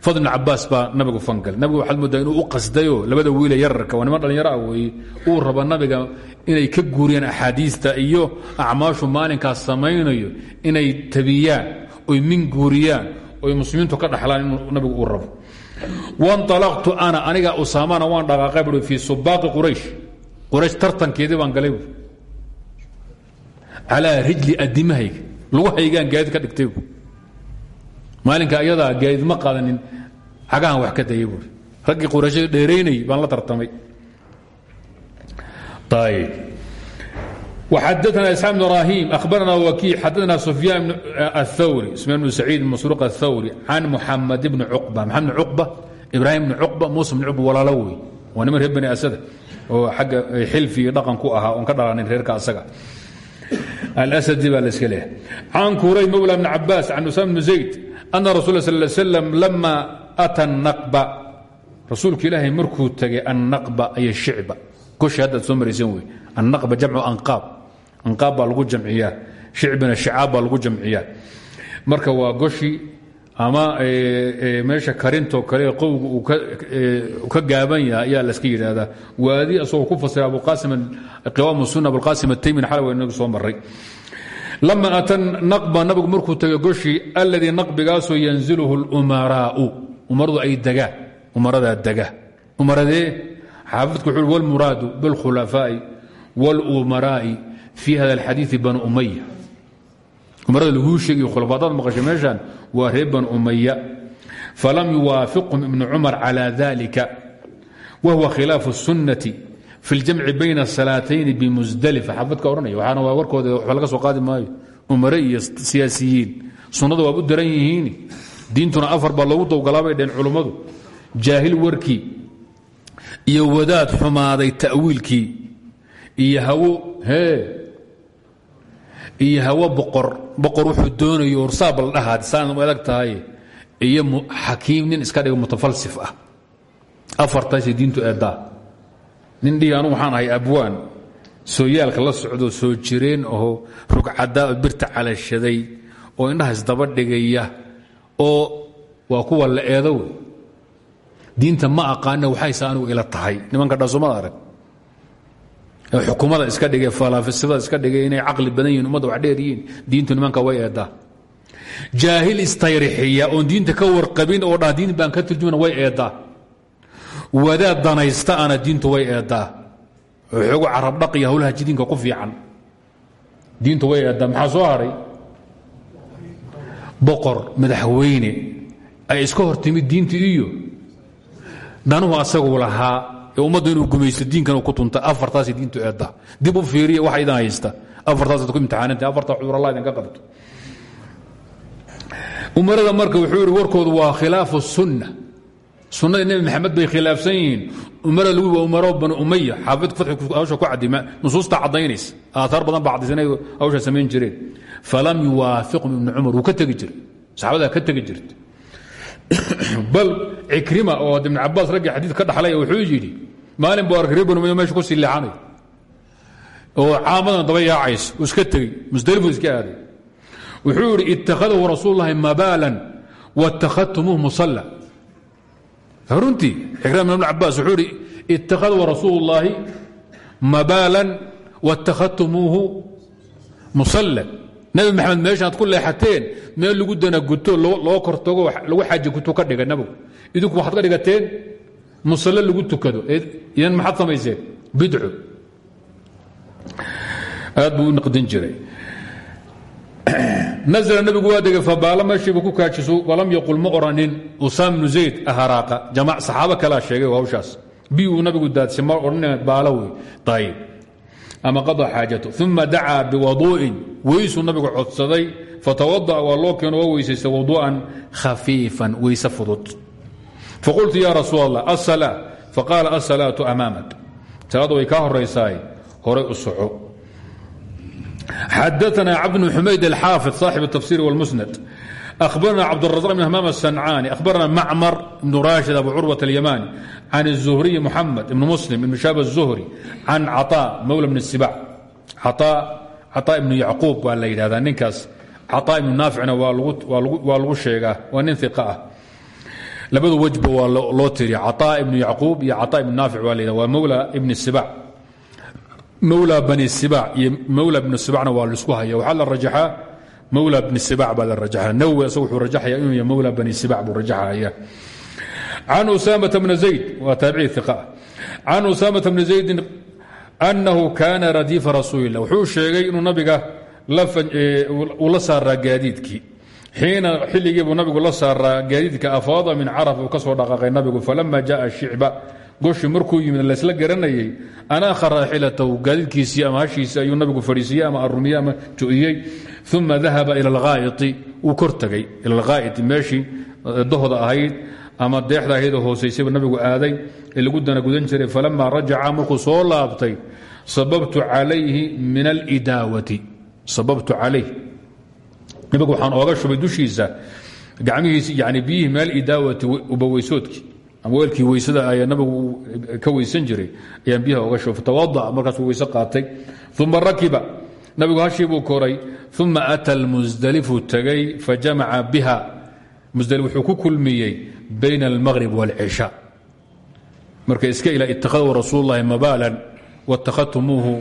Fadl bn cabaas baa nabigu fangal nabigu waxaad moodaa inuu u qasdayo labada wiile yararka waa niman dhallinyaro ah weeye uu raba nabiga inay ka guuriyaan axaadiista iyo acmaashu maalinkaas samaynayo inay tabiyaan min guuriyaan oy muslimiintu ka wanalaqtu ana aniga usaamana waan dhaqaaqay bui fii subaaqi quraysh quraysh tartankeedii baan galay bu calaa rijli adimahayga lugahaygaan gaadid ka dhigtay maalinka ayadaa gaadid ma qaadanin cagahan wax ka dayay buui raggii qurayshada dheeraynayay baan la tartamay ayb xadana isxaaq bn ibrahim ahbarana wkii xadana sufyaan athawri sufyaan bn saciid masruuq athawri can muxamed bni cuba maxamed bn cuba ibrahim bni cuba musa bn cuba walaalo wey waa niman reer bani asada oo xagga xilfi iyo dhaqan ku ahaa oon ka dhalanin reerka asaga alasadi baa la iska leeyahay can kuray mawla bni cabaas can usaam bni zayd ana rasul sal slam lama ata naqba rasuulka ilaahay markuu tegay annaqba iyo shicba goshi haddaad soo marayseen wey annaqba jamcu anqaab anqaab baa lagu jamciyaa. Shicbina shicaab lagu jamciyaa. Marka waa goshi ama meesha karintoo kale qowga uu ka gaaban yahay ayaa laska yidhaahdaa. Waadi asagoo ku fasira abuqasim qiwaam sunna abulqasim ataymin xalay waa inagu soo maray lama ata naqba nabigu markuu tegay goshi alladii naqbigaasoo yanziluhu lumaraau umaradu ay degaan umaradaa dega umaradee xaafidku wuxuu walmuraadu bilkhulafaa'i walumaraa'i في hada الxadiiث banu umaya umarada laguu sheegiy khulafadaad maqashay meeshan waa reer banu umaya falam yuwaafiqhum ibn cumar calى dalika wahuwa khilaafu الsunaةi fi اljamci bayna الsalaatayn bimusdalifa xaafadka odhanaya waxaana waa warkooda waxba laga soo qaadi maayo umare iyo siyaasiyiin sunnada waab u daran yihiin diintuna afar baa loogu dowgalaabay dheen culummadu jaahil warkii iyo wadaad xumaaday ta'wiilkii iyo hawo hee iyo hawo boqor boqor wuxuu doonayo ursaab la dhahaa saan u adag iyo xakiim nin iska dhigo mutafalsif ah. Afartaasay diintu eeddaa. Nin dhihi anu waxaan ahay abwaan sooyaalka la socdo soo jireen oo rugcadaa birta calashaday oo indhaha isdaba dhigaya oo waa kuwa la eedo diinta ma aqaana waxayse anigu ila tahay. Nimanka dhasumada arag xukumada iska dhigay falaafisada iska dhigay inay caqli badan yihiin ummadda wax dheer yihiin diintu nimanka way eeddaa. Jaahil istayrixiya oon diinta ka warqabin oo dhaa diin baan ka turjumana way eeddaa. Wadaad danaysta ana diintu way eeddaa. Xoogu carabdhaq iyo hawlaha jidiinka ku fiican. Diintu way eeddaa. Maxaa soo hadhay boqor madaxweyne. Ay iska hor timid diinta iyo? Danuhu asagu lahaa ummaddu inuu gumaysto diinkan ku tunta afartaas diintu eedda. Dib u fiiriya waxa idin haysta. Afartaasaad ku imtixaananta afarta cudurallah idinka qabto. Umarada marka wuxuu yidhi warkoodu waa khilaafu sunna. Sunnada nebi maxamed bay khilaafsan yihiin. Umarada lagu waa umaro banu umaya xaafid fatxi hawsha ku cadima nusuusta caddaynaysa. Aaaar badan baa caddaysa inay hawsha samayn jireen. Falam yuwaafiqhum ibnu cumar wuu ka tegi jiray. Saxaabadaa ka tegi jirta [COUGHS] bal cikrima oo ibn cabaas raggii xadiid ka dhaxlay wuxuu yidhi maalin buu arkay reer meesha ku sii leexanay? Oo caamadan daba yaacays iska tegey musdalifu iska aaday. Wuxuu yidhi ittakhadahu rasuululahi mabaalan watakadtumuuh musalla. Runtii ikrima ibn cabaas wuxuu yidhi ittakhadahu rasuulu llaahi mabaalan watakadtumuuhu musalla nabi maxamed meeshaad ku leexateen meel lagu dana guto loo kortago lagu xaaji guto ka dhiga nabigu. Idinku waxaad ka dhigateen musalle lagu tukado. Idan maxaad samayseen bidco aad buu u naqdin jiray. [CLEARS THROAT] Nazla nabigu waa degay fabaala meeshiiba ku kaajiso walam yaqul ma oranin usaam bnu zayd aharaaqa saxaabo kalaa sheegay hawshaas. Bi uu nabigu daadsay ma odhanina baalo wey ayib ama qada xaajatu. Uma dacaa biwaduu'in weysuu nabigu codsaday fatawada'a waa loo keeno waa weysaysta waduu'an khafiifan weyse fudud. Faqultu ya rasuul allah asalaa faqaala asalaatu amaamak salaadda way kaa horaysaay horay u soco. Xadaanaa cabd bn xumayd alxaafid saaxib أخبرنا cبدالرزاق بن همام السنعاني أخبرنا معمر بن راشد أبو عروة اليماني عن الزهري محمد بن مسلم بن شاب الزهري عن عطاء مولى بن السباع عطاء عطاء بن يعقوب waa la yidhahdaa ninkaas caطاء بن ناaficna waa lagu sheegaa waa nin ثiق ah labada wejba waa loo tiriya caطaa ibnu yacquub iyo caطaa ibnu naafic waa la waa mawla ibn sibac mawla bani sibac iyo mawla bni sibacna waa laisku haya waxaa la rajaxaa mawla bni sibac baa la rajaxaa nawowi isagu wuxuu rajaxaya inuu yahay mawla bani sibac buu rajaxaya. Can usaamata bna zayd waa taabici iqa can usaamata bni zaydin annahu kaana radiifa rasuulilah wuxuu sheegay inuu nabiga uu la saaraa gaadiidkii xiina xilligiibuu nabigu la saaraa gaadiidka afaada min caraf uu ka soo dhaqaaqay nabigu falama jaءa shicba. Goshi markuu yimid laysla garanayay anaakha raaxilatahu gaadiidkiisii ama hashiisii ayuu nabigu fadhiisiyey ama arumiyey ama ju'iyey uma dahaba ila alghaa'iti wuu kor tegay ila alghaa'iti meeshii dohda ahayd ama deexda ahaydoo hoosaysayba nabigu aaday ee lagu dana gudan jiray falama rajaca markuu soo laabtay sababtu calayhi min alidaawati sababtu calayh nabigu waxaan ooga shubay dushiisa gacmihiisi yani biyihii meel idaawati ubaweysoodkii ama weelkii weysada ayaa nabigu ka weysan jiray ayaan biyaha oga shubay fatawada'a markaasuu weyse qaatay uma rakiba nabigu hashii buu koray uma ata lmusdalifu tegay fajamaca biha musdalif wuxuu ku kulmiyey bayna almaqrib wاlcishaa marka iska ila ittakhaduu rasuul اllahi mabaalan wاtakhadtumuuhu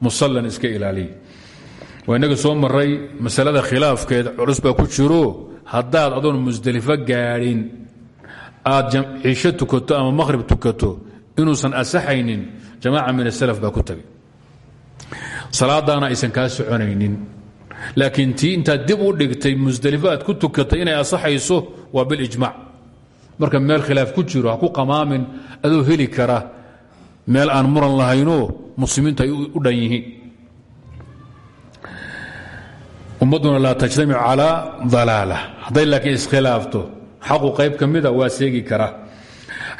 musalan iska ilaaliya waa inaga soo maray masalada khilaafkeed culus baa ku jiro haddaad adoon musdelifo gaadhin aad cisho tukato ama maqhrib tukato inuusan asaxaynin jamaaca min asalaf baa ku tagay salaadaana aysan kaa soconaynin laakiin tii intaad dib u dhigtay musdelifo aad ku tukatay inay asaxayso waa bilijmac marka meel khilaaf ku jiro ha ku qamaamin adoo heli kara meel aan muran lahaynoo muslimiintu ay u dhan yihiin ummadduna laa tajtamic calaa dalaala hadday laakiin iskhilaafto xaqu qayb ka mida waa seegi kara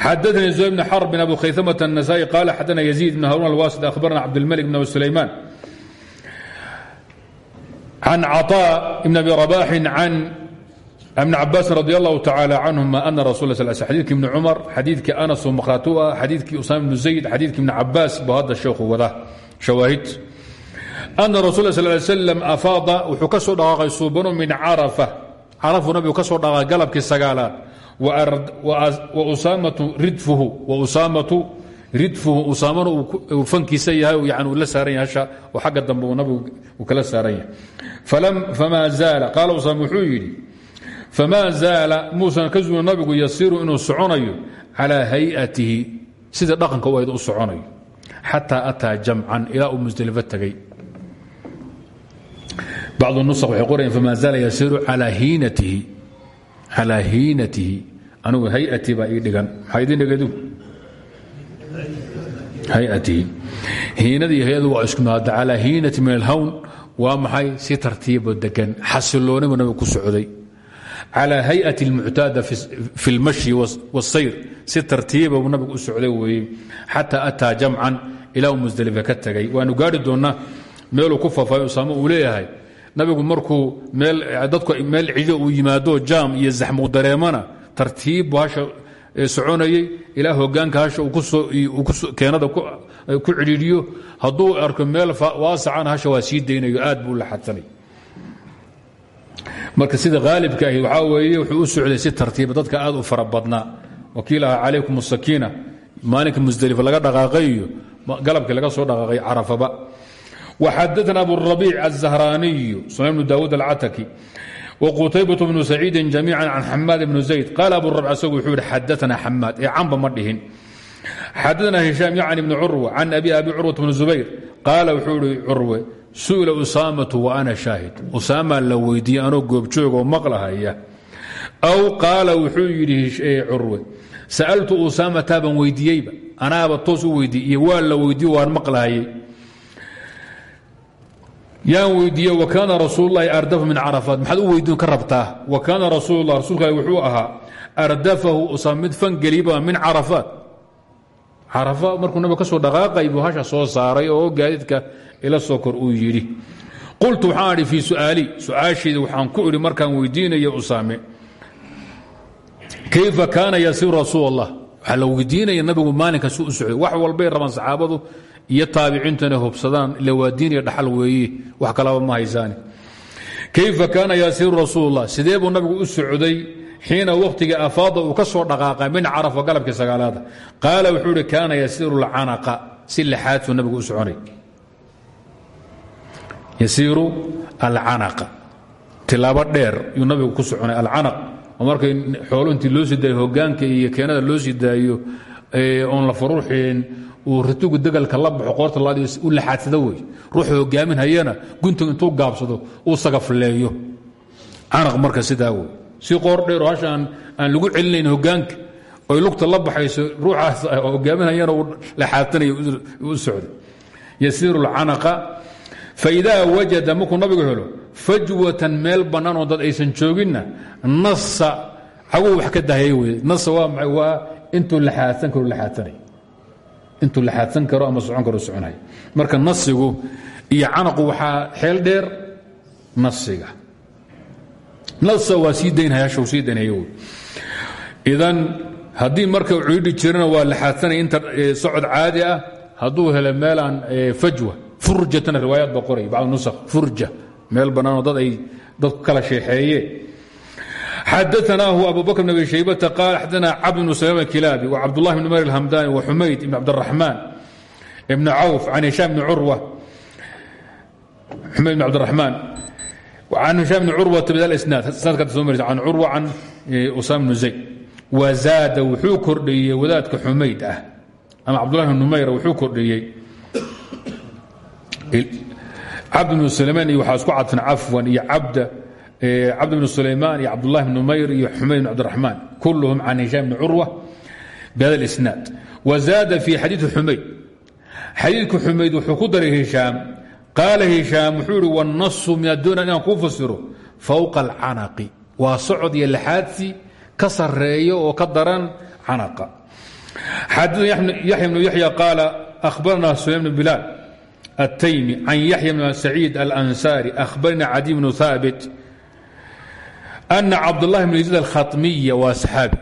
xadaثnي زهير بن xرب بن أبو khayثمة النسائي قال xadna يزيد بن هاrون الwاسط أخبرna cبدالملك بن أبي سليمان عن عطاء بن أبي رباح عن بن عabاس رضي الله تعالى عنهma أن رsuل صل xadيثki بن cمر xadiidkii أنس oo mkhraato ah xadiidkii usاma بن زayd xadiidkii بن cabاas bu hadda sheekhu wada shawaahid أna رasuل صل ل sلم أفاada wuxuu ka soo dhaqaaqay suubanu min caraفة carafuu nabigu ka soo dhaqaaqay galabkii sagaalaad usaamatu ridfuhu usaamana uu fankiisa yahay yani la saaran yahay oo xagga dambe uu nabigu kala saaran yahay. Famaa zaala qaala usaama wuxuu yidhi famaa zaala muusan ka nabigu yasiiru inuu soconayo calaa hayatihi sida dhaqanka u u soconayo xataa ataa jamcan ilaa uu tegay bacdu nusq waxay qorayaan famaa zaala yasiiru calaa hiinatihi calaa hiinatihi anigu hayatii baa ii dhigan hayatihi hiinadii hayadu waa isku maada calaa hiinati min alhawn waa maxay? Si tartiibo degan xasiloonibu nabigu ku socday. Calaa hayati almuctaada fi اlmashyi wاsayr si tartiiba buu nabigu u socday weeye xataa ataa jamcan ilaa uu musdelifa ka tegay waanu ku faafay usaamo uu leeyahay. Nabigu markuu dadku meel cido uu yimaado jaam iyo zaxmuu dareemana tartiibbu hasha soconayey ilaa hogaanka hasha keenada ku cidhiidiyo hadduu arko meel waasacana hasha waa aad buu la xadsanay. Marka sida haalibka ahi waxaa weeye wuxuu u socday si tartiiba dadka aad u fara wakiilaha calaykum asakiina maalinka musdelifa laga dhaqaaqay iyo laga soo dhaqaaqay carafaba. Waxadaana aburabiic azahraaniyu sunan bnu daawuud alcataki wqutaybة bnu saciidi jamiica can xamaad bn zayd qaal abu rab asagu wuxuu yihi xadaanaa xamaad ee canba ma dhihin xadaanaa hishaam yacni bni curwa can abi abi curwat bni zubayr qaala wuxuu ihi curwe su'ila usaamatu wa ana shaahid usaamaa la weydiiyey anoo goobjoogoo maqlahaya aw qaala wuxuu yidhi curwe sa'altu usaama taabaan weydiiyeyba anaaba toos u weydiiy iyo waa la weydiiyo waan maqlahayay yaan weydiiye wakaana rasuul lahi ardafa min carafaat maxaad u weydiin ka rabtaa? Wakaana rasuul lah rasuulka wuxuu ahaa ardafahu usaama mid fangeliba min carafaat carafa markuu nabiga ka dhaqaaqay buu hasha soo saaray oo gaadiidka ila soo kor uu yidhi. Qultu waxaan adhi fii su'aali. Su'aashayda waxaan ku idhi markaan weydiinaya usaame. Kayfa kaana yasiir rasuul allah waxaa nabigu maalinkaas u socday. Wax walbay rabaan saxaabadu iyo taabiciintu inay hubsadaan ila waa iyo dhaxal weeye wax kalaba ma haysaani. Kayfa kaana yasiiru rasuul اllah sidee buu nabigu u socday xiina wakhtigii afaada uu ka soo dhaqaaqa min carafa galabkii sagaalaada qaala wuxuu ihi kaana yasiiru lcanaqa nabigu u soconay. Yasiiru alcanaqa. Tilaabo dheer yuu nabigu ku soconay. Alcanaq oo markay xoolo loo sii daayo iyo keenada loo sii daayo oon la faruuxin uu ritugu degalka la baxo qoorta laad u laxaadsado wey ruuxu hogaamin hayana guntiga intuu gaabsado uu sagafleeyo canaq marka sidaa wey si qoor dheer oo hasha aan lagu celinayn hogaanka oy lugta la baxayso ruuxaas hogaamin hayana uu laxaadsanaya u socday yasiiru lcanaqa faidaa wajada markuu nabigu helo fajwatan meel bannaan oo dad aysan jooginna nasa caguu wax ka dahaya wey nasa waa maxay waa intuu laxaadsan karo laxaadsanay intuu laxaadsan karo ama socon karo soconay. Marka nasigu iyo canaqu waxaa xeel dheer nasiga. Nasa waa sii daynhayashu sii daynhaya wey idan haddii marka ciidhi jirana waa laxaadsanay inta socod caadi ah hadduu helo meelaan fajwa furjatana riwaayaad ba qoray bacd nusakh furja meel bannaanoo dad ay dadku kala sheexeeyeen xadaanaahu abu bakr bn abi shaybata qaal xadaana cabd bn sulaym kilaabi wcabdullah bn mar alhamdani waxumayd ibn cabdiraxmaan ibn cawf can hishaam bni curwa xumayd bn cabdiraxmaan can hishaam bni curwata bid isnaad sanadka soo marisa can curwa can usaam bnu zayd wazaada wuxuu kordhiyey wadaadka xumayd ah ama cabdullahi bn numayr wuxuu kordhiyey cabd bn sulaymaan iyo waxaa isku cadfan cafwan iyo cabd cabd bn sulaymaan iyo cabdulahi bn numayr iyo xumayd bn cabdiraxmaan kulluhum can hishaam bni curwa bihada isnaad wazaada fi xadiii xumayd xadiidku xumayd wuxuu ku daray hishaam qaala hishaam wuxuu ihi wاnasu min adoona inaan kuu fasiro fowqa alcanaqi waa socod iyo laxaadsi ka sareeyo oo ka daran canaqa xadana yaxya bnu yaxya qaala ahbarna sulaym bn bilaal التyمي عن يحيى بن سعيد الأنساري أخبرنا عدي بن ثابت أن عبد الله بن يزيد الخطمي وصحابي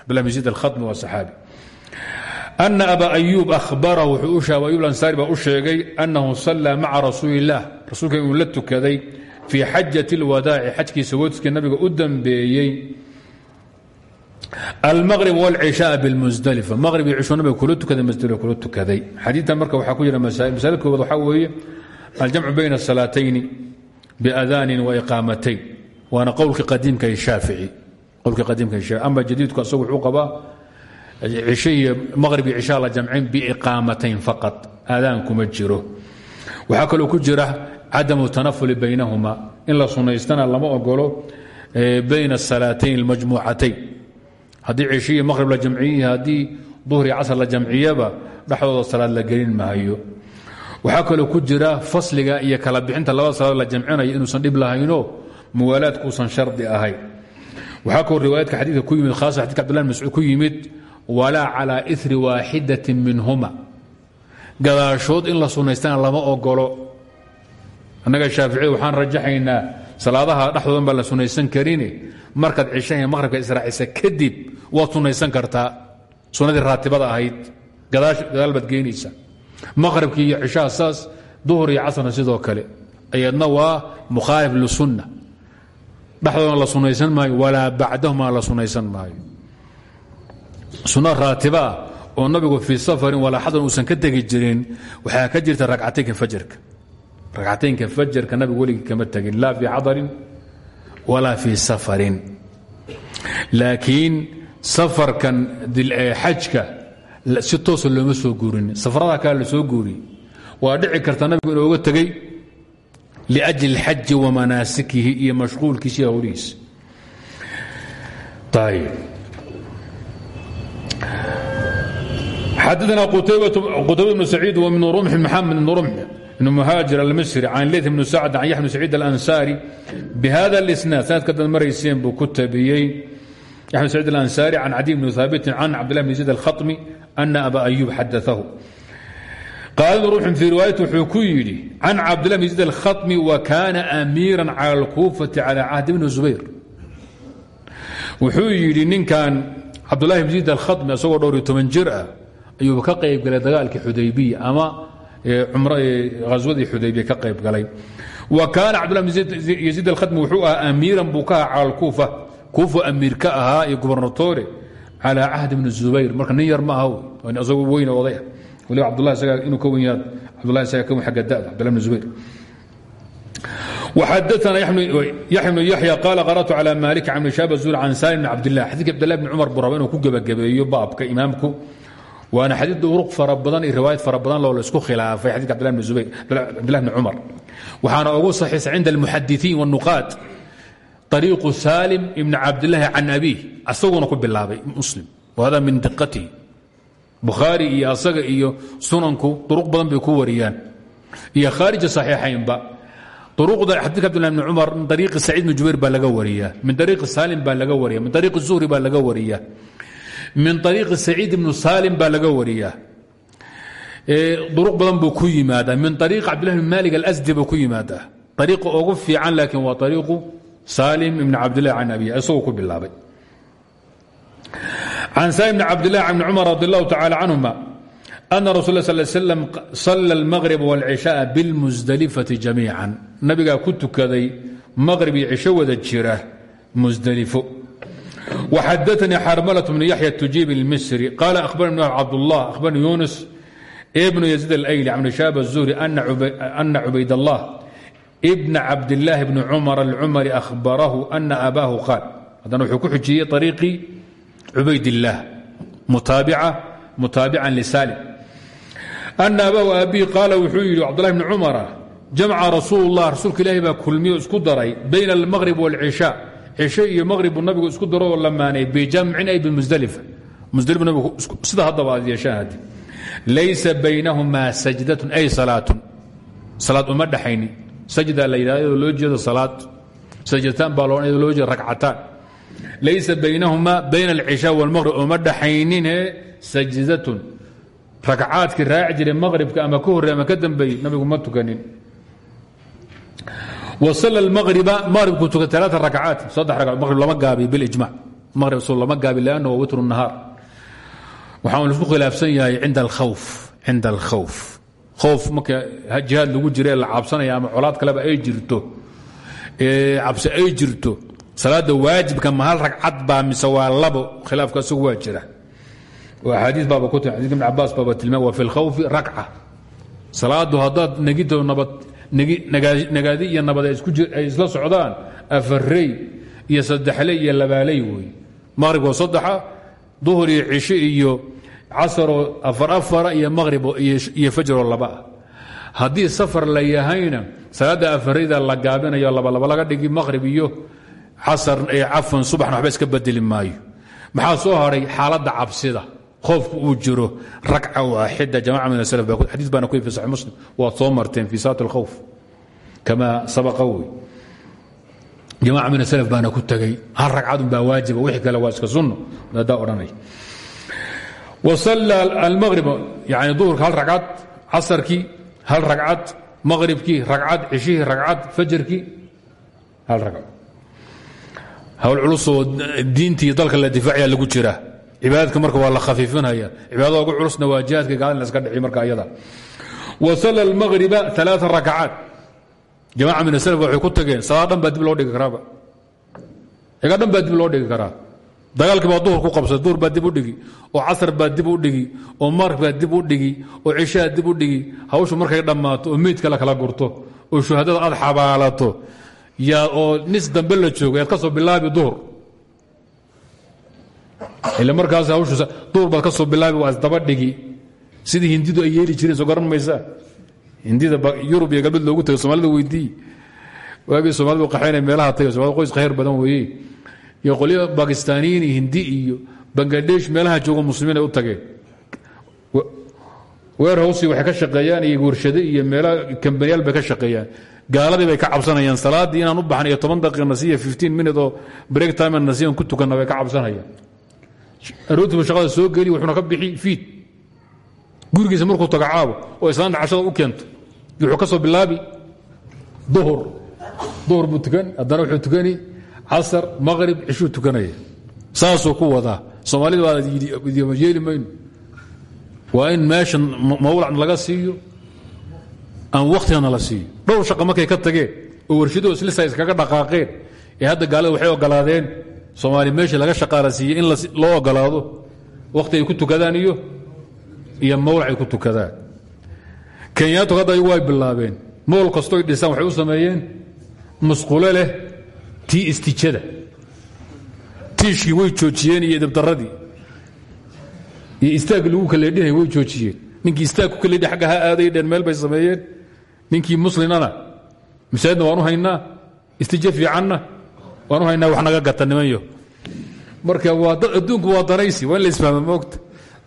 عبد الله بن يزيد الخطمي وصحابي أن أبا أيوب أخبره وxuu أيوب الأنساري baa u sheegay أنه صلى مع رasuuل الله rasuulka inuu la tukaday في xaجة الwadاaci xajkii sagoodska nabiga u dambeeyey almaqrib wاlcishaa bاlmusdalifa maqrib iyo cishuu nabiga kula tukaday musdalifa kula tukaday xadiidtan marka waxaa ku jira masaa'il masaa'il koobaad waxaa weeye aljamcu bayna الsalaatayni biadaanin waiqaamatayn waana wlka adiimka haaama jadiidku asagu wuxuu abaa cisho iyo maqhrib iyo cishaa la jamcin biiqaamatayn faqad aadaankuma jiro. Waxaa kaloo ku jira cadamu tanafuli baynahuma. In la sunaystana lama ogolo bayna salaatayn اlmajmuucatayn haddii cisho iyo maqhrib la jamciyi haddii duhr iyo casr la jamciyaba dhexdooda salaad la gelin maayo. Waxaa kaloo ku jira fasliga iyo kala bixinta labada salaad la jamcinayo inuusan dhib lahayno muwaalaadkuusan shardi ahayn. Waxaa kaloo riwaayadka xadiidka ku yimid khaasa xadidka abdullah mascuud ku yimid walaa calaa iri waaxidatin minhuma. Gadaashood in la sunaystana lama ogolo annaga shaaficiyada waxaan rajaxaynaa salaadaha dhexdoodan baa la sunaysan karine markaad cishaha maqhribka israacisa kadib waad sunaysan kartaa. Sunnadii raatibada ahayd gadaal baad geynaysa maqhribkii iyo cishaha saas duhur iyo casrna sidoo kale dhexdoodana la sunaysan maayo walaa bacdahuma la sunaysan maayo. Sunno raatibaa oo nabigu fii safarin walaa xadan uusan ka tegi jirin waxaa ka jirta ragcataynka fajarka. Ragcataynka fajarka nabigu weligii kama tegin laa fii xadarin walaa fii safarin. Laakiin safarkan xajka si toosa looma soo guurin. Safarada kale la soo guuriy waa dhici karta nabigu inooga tegey liأjli اlxaji wamanaasikihi iyo mashquulkiisi iyo howlihiis xadana qutayba bnu saciid wmin rumx maxamed bn rumx بن مhاaجر المصري عن ليث بن سعد عن يحيى بن سعيد الأنساري بhذا الإسناaد سندka dad marayseen buu ku tabiyey يحيى بن سعيد الأنساري عن عدي بن ثابت عن عبد الله بن زيد الخطمي أن أبا أيوب qaalidu ruuxun fii riwaayati wuxuu ku yidhi can cabdillah bn zayd alkhatmi wa kaana amiiran cala alkuufati calaa cahdi bni zubayr wuxuu yidhi ninkan cabdulahi bn zayd alkhatmi isagoo dhowr toban jir ah ayuu ka qaybgalay dagaalkii xudaybiya ama haswadii xudaybiya ka qaybgalay wa kaana cabdullah bn yaziid alkhatmi wuxuu ahaa amiiran buu ka aha cala alkuufa kuufa ka ahaa gubernatore calaa cahdi bni zubayr marka yar ma aha isagu weyna odayah waliba cabdulahi isagaa inuu ka wenyaad cabdullahi isagaa ka wen xagga da'da cabdullah bni zubayr وxadثna yaحya بن yaحyى qال قرأت عlى mالك عن شhاب الزور عن sالم بن cabd لله xadيka cبdالله بن cmر buu raba inuu ku gebagabeeyo baabka imaamku waana xadيid duruq fara badan iyo riwaayad fara badan loo laisku khilaafay xadيka cbdالله بن زubayr cbdالله بن cmر waxaana ugu صaxiisa cinda الmuxadiثiin والنuqاad طريiqu salim بn cabdالlahi can أbيه asaguna ku bilaabay muslim وhada min diqatihi bukhaari iyo asaga iyo sunanku duruq badan bay ku wariyaan. Iyo khaarija صaxiixaynba ruqda xadika abdullah bn cumar min ariiqi saciid bn jubayr baa laga wariya min ariiqi salim baa laga wariya min ariiqi zuhri baa laga wariya min ariiqi saciid ibnu salim baa laga wariya duruq badan buu ku yimaadaa. Min ariiqi cabdillahi bn malik alasdi buu ku yimaadaa. Ariiqa ugu fiican laakiin waa ariiqu salim ibn cabdillahi can abiy isagoo ku can salim bn cabdillahi bn cumar radi allahu tacala canhuma أن رsuل صل ل sلم صلى المغرب والعشاء بالمزدلفة جaميiعا nabigaa ku tukaday mغرب iyo cisho wada jira مزدلفo وxadثني xرملة بن يحيى التuجيب المصري قال أخبرني عبدالله أخبرني يونس بن يزيد الأيلي عن شاب الزهري أن عبيد الله بن عبد الله بن عمر العمري أخبره أن أbاه قال hadana wxuu ku xujiyey طريقي ubaydاlah mutaabican lsalim ana abaahu aabbihi qaala wuxuu yidhi cbdulahi bni cumara jamca rasuululah rasuulka ilaahi baa kulmiyo isku daray bayna almaqrib wاlcishaa cisho iyo maqrib buu nabigu isku daro oo lamaanay bijamcin ay bimusdalifa musdalifnabigusida haddaba aad yeeshaan haddi. Laysa baynahumaa sajdatun ay salaatun. Salaad uma dhexaynin sajda la yidhahdo iyadoo loo jeedo salaad. Sajdataan baa loo iyadoo loo jeedo ragcataan laysa baynahumaa bayna alcishaa wاlmaqrib uma dhaxaynine sajdatun ragcaadkii raaci jiray maqribka ama ka horey ama ka dambeeyey nabigu ma tukanin wasala maqriba maqribku tuka alaaa rakacaat saddex ragcaod maqrib lama gaabiyo bilijmac maqrib soo lama gaabi lanna waa witru nahaar waxaan la isku khilaafsan yahay cinda alkhawf cinda alkhawf khowf marka jihaad lagu jira la cabsanaya ama colaad kaleba ay jirto cabsi ay jirto salaada waajibka ma hal ragcad baa labo? khilaafka isagu waa jira. Axaadii baaba ku timi xadika ibn cabaas baaba tilmaam waa fi lkhawfi rakca salaadu haddaad negidoo nabad nagaadi iyo nabad ay isla socdaan afarey iyo saddexley iyo labaaley wey maqriboo saddexa duhur iyo cisho iyo afar afara iyo maqrib iyo fajroo laba. Ah haddii safar la yahayna salaadda afareyda la gaabinayo labalaba laga dhigi maqrib iyo cafan subaxna waxba iska bedeli maayo. Maxaa soo hadhay xaaladda cabsida? Oofku uu jiro rakca waaxida jamaca min aslf xadii baana ku saxi muslim. Waad soo marteen saat اlkhowf kama sabaqa wey min aslf baana ku tegey hal ragcadun baa waajiba wixii kale waa iska sunno. Adaa odhanay. Wasalla almaqrib yani duhurka hal ragcad casarkii hal ragcad maqribkii ragcad cishihii ragcad fajarkii hal ragcad hawl culusoo diintii dalka la difaacaya lagu jira. Cibaadadka marka waa la khafiifinaya. Cibaadada ugu culusna waa jihaadka gaalin iska dhici marka ayada. Wasala almaqriba alaaa rakacaat. Jamaca min aslf waxay ku tageen salaad dhan dib loo dhigi karaaba iga dhan baa dib loo dhigi karaa. Dagaalkii baa duhur ku qabsay duhur baa dib u dhigi oo casar baa dib u dhigi oo mark baa dib u dhigi oo cishaa dib u dhigi. Hawshu markay dhammaato oo meydka la kala gurto oo shuhadada aad xabaalato yaa oo nis dambe la joogo yaad ka soo bilaabi duhur ila markaas hawshu duhur baad ka soo bilaabi waa isdaba dhigi. Sidii hindidu ay yeeli jireen soo garan maysaa hindida yurub iyo galbeed loogu tago soomaalida weydii. Waagii soomalidu qaxaynay meelaha taga somalida qoys khayr badan weeye. Iyo qolyo bakistaaniyiin hindi iyo bangladesh meelaha joogo muslimiin u tageen. Weerhowsi waxay ka shaqeeyaan iyo warshade iyo meelaha kambaniyaal bay ka shaqeeyaan gaaladii bay ka cabsanayaan. Salaaddii inaan u baxna iyo toban daqiiqa nasiya fifteen minute oo break time nasiyan ku tukanna bay ka cabsanayaan. Aroortiibu shaqada soo geli wuxuuna ka bixi fiid. Gurigiisa markuu tago caabo oo islaanta cashada u keento wuxuu ka soo bilaabi. Duhur. Duhur buu tukan haddana wuxuu tukani casar maqrib cishuu tukanaya. Saasuu ku wadaa. Soomaalida waa yeeli mayno. Waa in meeshan mawlacna laga siiyo aan wakhtigana la siiyo dhowr shaqa markay ka tageen oo warshaduhu islisa iskaga dhaqaaqeen ee hadda gaalada waxay ogolaadeen soomaali meeshii laga shaqaala siiyey in loo ogolaado wakhti ay ku tukadaan iyo iyo mawlac ay ku tukadaan. Kenyaatu hadda ayagu ay bilaabeen. Mool kastoy dhisaan waxay u sameeyeen musqulo leh tii istijada tiishkii way joojiyeen iyo idabdaradii iyo istaag lagu kaleedhinay way joojiyeen. Ninkii istaag ku kaleedhi agga aaday dheen meel bay sameeyeen ninkii muslimana masaajidna waan u haynaa istijo fiicanna waan u haynaa wax naga gata nimanyo. Marka adduunku waa danaysi waa in la isfahma moogta.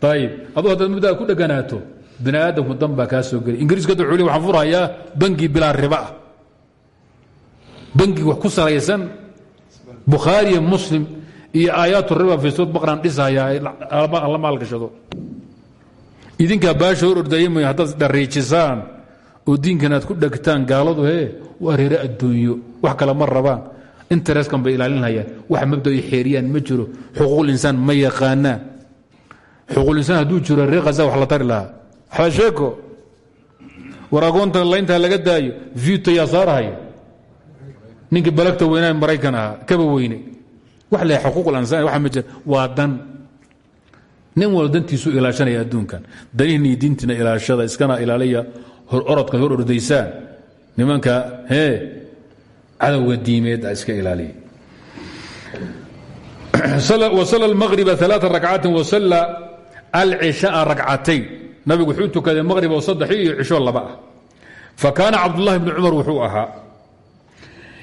Ayib aduu haddaad muddaa ku dheganaato bini aadamku dan baa kaa soo geliy ingiriiska hadda le waxaan furhayaa bangi bilaa riba. Ah bangi wax ku salaysan bukhaariyo muslim iyo aayaat riba fi suud baqraan dhisahayaa la maalgashado idinkaa baasha hor ordaya may haddaad dhariijisaan oo diinkan aad ku dhegtaan gaaladu hee waa reere adduunyo wax kale ma rabaan. Intereskan bay ilaalinhayaan wax mabda ay xeeriyaan ma jiro. Xuquuqul insaan ma yaqaanaan xuquuqul insaan hadduu jiro reer khaza wax la tari lahaa. Waxba war agoonta layntaa laga daayo vito yaa saarahaya ninkii balagta weynaa maraykan ahaa kaba weyne. Wax le xuquuqul insaan waxa ma jira. Waa dan. Nin wal ilaashanaya adduunkan. Danihin iyo diintiina ilaashada iskana ilaaliya orodkaad hor ordaysaan. Nimanka cadowga diimeed iska ilaaliya wasala almaqriba aaaa rakcaatin wasalla alcishaaa rakcatayn nabigu wuxuu tukaday maqrib oo saddex iyo cisho laba ah. Fa kaana cabdullahi bni cumar wuxuu ahaa.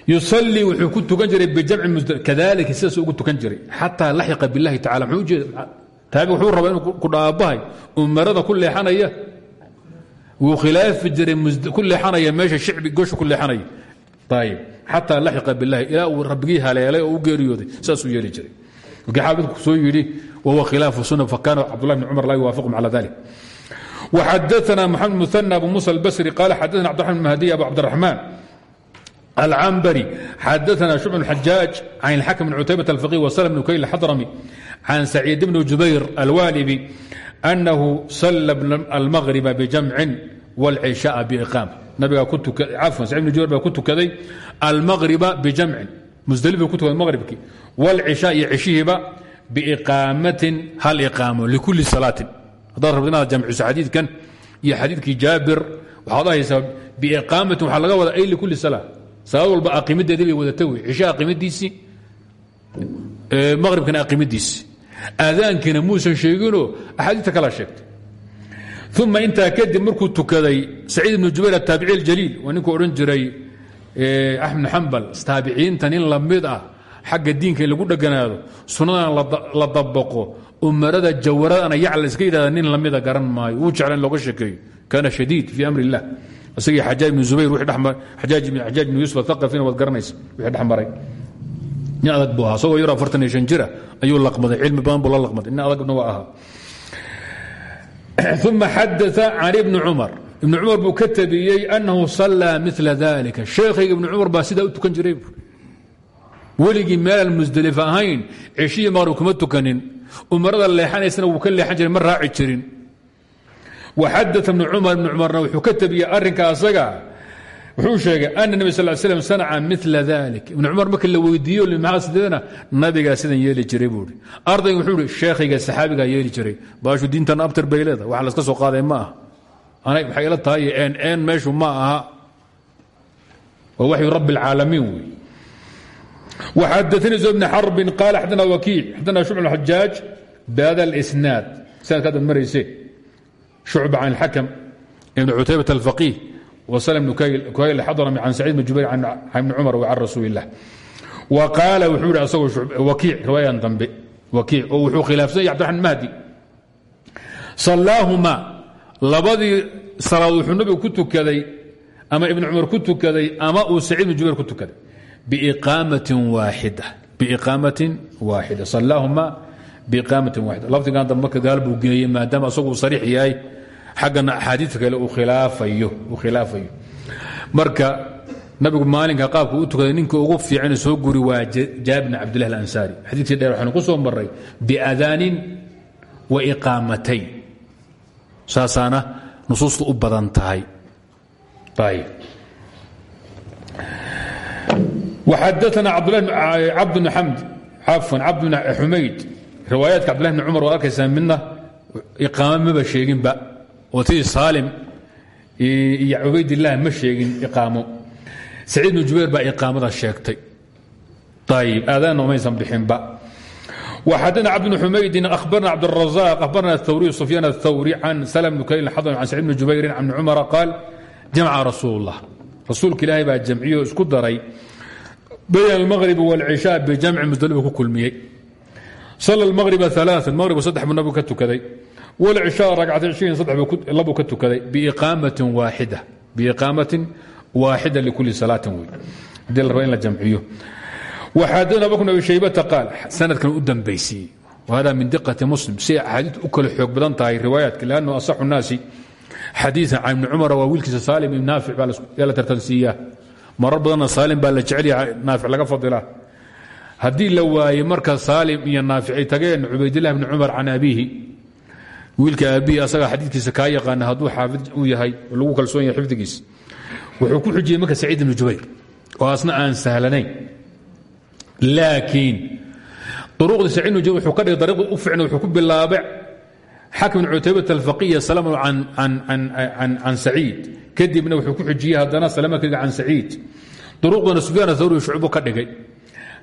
Yusalii wuxuu ku tukan jiray bijamci kadalika sidaas ugu tukan jiray. Xataa laxiqa biاllahi tacala muxuu ujeeda wuxuu rabaa inuu ku dhaabahay umarada ku leexanaya wuu khilaafi jiray ku leexanaya meesha shicbi gosha ku leexanaya ayib xataa laxiqa biاllahi ilaa uu rabbigii haleelay oo u geeriyooday saasuu yeeli jiray markii xaafidku soo yidhi wahuwa khilaafu sunna fakana cabdullah bn cumar laa yuwaafiqum cala dalik وxadثna mحamed مثنى abu muسى الbsrي qال xadثna cبدالرحمن المهدي abu cبدالرحمن العنبري xadثna شعب الحجاج عن الحكم بن cتيبة الفقيه وسلم بن كيل الحضرمي عن سعيد بن جبير الوالبي أنه صلى المغرب بجمع والعشاء بإقامة nabga cafwan سعيد بن جبير baa ku tukaday المغربa بجمع musdلف ku tukaday mغربkii والعشاء iyo عشhihiiba بإقاamaة hal إقاamo لكuلi صلاaة haddaad rabto inaad jamciso xadiidkan iyo xadiidkii jaabir waxaad ahaysaa biiqaamatin waxaa laga wadaa ay likulli salaa salaad walba aqimadeedii bay wadata wey cisha aqimadiisii maqhribkana aqimadiisii aadaankiina muusan sheeginoo axaadiista kala sheegtay. Uma intaa kadib markuu tukaday saciid ibnu jubayr ataabici aljaliil waa ninkuu odhan jiray axmed xambal taabiciinta nin la mid ah xagga diinka in lagu dheganaado sunnadan la dabaqo umarada jawaradana yac la iska yidhahda nin lamida garan maayo. Wuu jecla in looga sheekeeyo kaana shadiid fii amri illah. Isagii xajaaj ibnu zubayr xajaaj ibnu yuusuf athaqafina waad garanaysa wixii dhex maray nin adag buu ahaa. Isagoo yaro afartan iyo shan jira ayuu laqmaday cilmi badan buu la laqmaday nin adagna waa ahaa. [CLEARS THROAT] Uma xadaa can ibni cumar. Ibni cumar buu ka tabiyey annahu sallaa mila dalika sheekhayga ibni cumar baa sidaa u tukan jiray weligii meelaan musdelifa ahayn ceshiyi maqrib kuma tukanin. Umarada leexanaysana wuu ka leexan jiray ma raaci jirin. Waxadaa ibnu cumar. Ibni cumarna wuxuu ka tabiyey arrinka asaga wuxuu sheegay ana nebi sal slam sanaca mila dalik ibnu cumar marka la weydiiyo maxaa sideedana nabigaa sidan yeeli jiray buui ardayga wuxuu ihi sheekhayga saxaabigaa yeeli jiray baashu diintan abtir bay leedahay wax laska soo qaaday ma aha waxay ila tahay en en meeshu ma aha waa waxyu rabbi اlcaalamiin wey وxadثnي زهير بن xرب قال xdna وكيع xdna شhuعب الحجاج bhada الإسناad snadka adaad marayse شhuعب عن الحكم بن cتيبة الفقيه وسلم بن كyl xضرمي عن سعيد بن جuبير عن بن cمر وعن رasuuل اللah وقاaل wuxuu hi asagoo وكيع riwaayan dambe وكيع oo wuxuu khilaafsanya cبدiرحمن مهدي صلاahuma labadii salaad wuxuu nabigu ku tukaday ama iبن cمar ku tukaday ama uu سacيid بن جuبير ku tukaday biiqaamatin waaxida salaahuma biiqaamatin waaxida lafdigan dambe marka gaal buu geeyey maadaama asagu uu sariix yahay xaggana axaadiidka kale uu khilaafayo marka nabigu maalinka qaabku u tukaday ninka ugu fiican soo guri waa jaabir bn cabdillahi alansaari. Xadiidkii dheer waxaanu ku soo marray biadaanin wa iqaamatayn. Saasaana nusuusta u badan tahay. Xadana cabd bn amd afan cabd bn xumayd riwaayaadka cabdulahi bn cumar waa arkaysaa midna iqaama maba sheeginba oo tidii saalim iyo cubaydillaah ma sheegin iqaamo saciid bnu jubayr baa iqaamada sheegtay ayib aadaanna umaysan bixinba وxadna cبد بن حmaydin أhbarna cبدالرزاq أhbarna الثwري سفyاn الثwري can سلم بن kayl xضn can سعيد بن jubayri can cmر qaal jamca rasuul الlah rasuulka ilaahay baa jamciyo isku daray bayn الmغرب والcشhاء bijamci musdلba ku kulmiyey sl الmغربa ثaلاثا mغrib saddex buu nabigu ka tukaday wlcishaa ragcata ishriin saddex ka tukaday biiqaamatin waaxida biiqaamatin waaxida likulli salaatin wey haddii la raba in la jamciyo waxaadana bakr abi shaybata qaal sanadkan u dambaysiiyey wahada min diqati muslim si axaadiid u kale xoog badan tahay riwaayaadka lannu asaxu naasi xadiian can ibni cumar waa wiilkiisa saalim ibn naafic baa la tartansiiyaa marar badanna saalim baa la jecelyaha naafic laga fadilaa haddii la waayey marka saalim iyo naafic ay tageen cubaydilah bni cumar can abiihi wiilka aabihi asaga xadiidkiisa kaa yaqaana hadduu xaafid u yahay lagu kalsoon yahay xifdigiisa wuxuu ku xujiyey marka saciid ibni jubayr oo asna aan sahlanayn. Laakiin uruqdii saciid ibn jubayr wuxuu ka dhigay dariiqda u ficna wuxuu ku bilaabay xakim bn cutaybat alfaqiya salama can saciid. Kadibna wuxuu ku xujiyey haddana salama kaga can saciid. Duruqdana sufyaan athawri shucbu ka dhigay.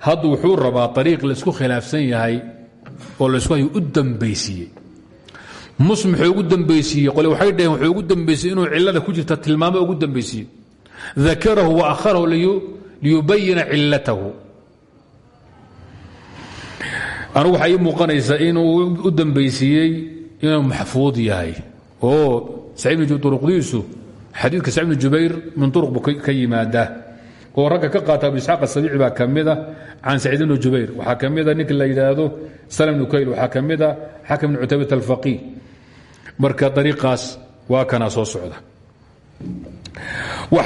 Hadda wuxuu rabaa ariiq la isku khilaafsan yahay oo la isku hayo u dambaysiiyey muslim wuxuu ugu dambaysiiyey qole waxay dhaheen wuxuu ugu dambaysiiyey inuu cilada ku jirta tilmaamo ugu dambaysiiyey dakarahu wa akharahu liyubayina cilatahu anugu waxaa ii muuqanaysa inuu u dambaysiiyey inuu maxfuud yahay. Oo uruqdiisu xadiidka sacid bn jubayr min uruq buu ka yimaadaa. Oo ragga ka qaata abu isxaaq asabiici baa ka mida can saciid bn jubayr. Waxaa ka mida ninka la yidhaahdo salm bnu kayl waxaa ka mida xakim bn cutaybat alfaqiih marka ariiqaas waa kana soo socda.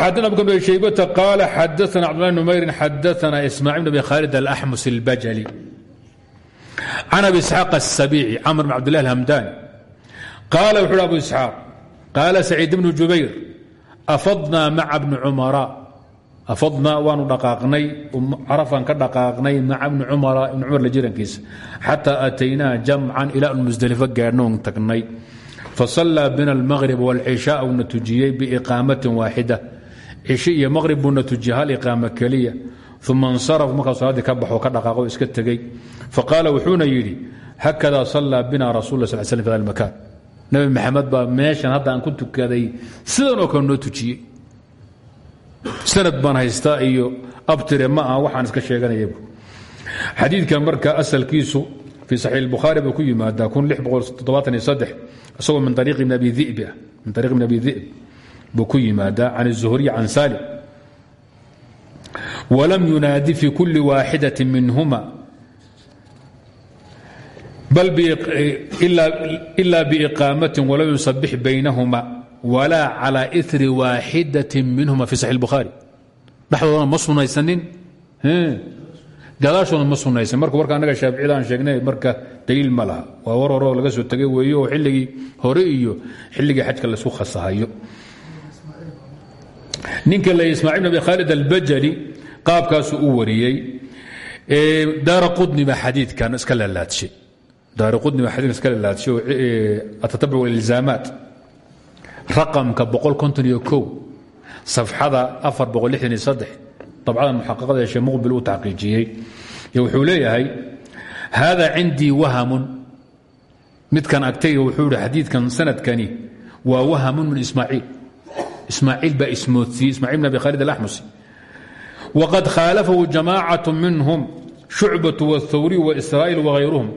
Xadana abu kamil shaybata qaala xadaana cbdulahi numayrin xadaana ismaaciil bn abi khaalid alaxmus اlbajali can abi isxaaq asabiici camr bn cabdillah alhamdaani qaala wuxu uhi abu isxaaq qaala saciid bnu jubayr afadnaa maca bni cumara. Afadnaa waanu dhaqaaqnay um, carafaan ka dhaqaaqnay maca bni cumara ibni cumar la jirankiisa xataa ataynaa jamcan ilaa an musdelifo gaadhnoon tagnay fasallaa bina almaqrib wاlcishaa uuna tujiyey biiqaamatin waaxida cishe iyo maqrib buuna tujiyey hal iqaamo keliya uma insaraf markaa salaaddii ka baxo ka dhaqaaqo iska tegey faqaala wuxuuna yidhi hakada sallaa bina rasul sal sl fi hada makaan nabi maxamed baa meeshan hadda aan ku tukaday sidan oo kale noo tujiyey sanad baan haystaa iyo abtire ma aha waxaan iska sheeganaya xadiidkan marka asalkiisu fii saxiix اlbukhaari buu ku yimaadaa isagoo min ariiqi bn abi dib ah min ariiqi bn abi dib buu ku yimaadaa can الzuhriy can salim wlam yunaadi fi kuli waaxidaة minhuma bal ila biiqaamati walam yusabix baynahuma wala calى iri waaxidaة minhuma fi saxi اlbukhaari dhexdoodana ma sunaysanin gadaashooda ma sunaysan marka warka annaga shaaficida aan sheegnay marka daliil ma laha. Waa laga soo tegay weeye oo hore iyo xilligii xajka la isku khasahayo ninka la ismaaciil bn abi khaalid albajali qaabkaasuu u wariyey daara qudni baa xadiidkan iska lalaadshay daara qudni baa xadiidkan iska lalaadshay oo atatabuc ilzaamaat. Raqamka safxada dabcadan muxaqaqada ee shee muqbil uu taxqiijiyey wuxuu leeyahay hada cindii wahamun midkan agtayga wuxuu ihi xadiidkan sanadkani waa wahamun min ismaaciil ismaaciil baa ismoodsiiyey ismaaciil bn abi khaalid alaxmusi wqad khاalفhu جamاcaة minhm شhucbaة والthwrي وإsrاaئيل وغayruهm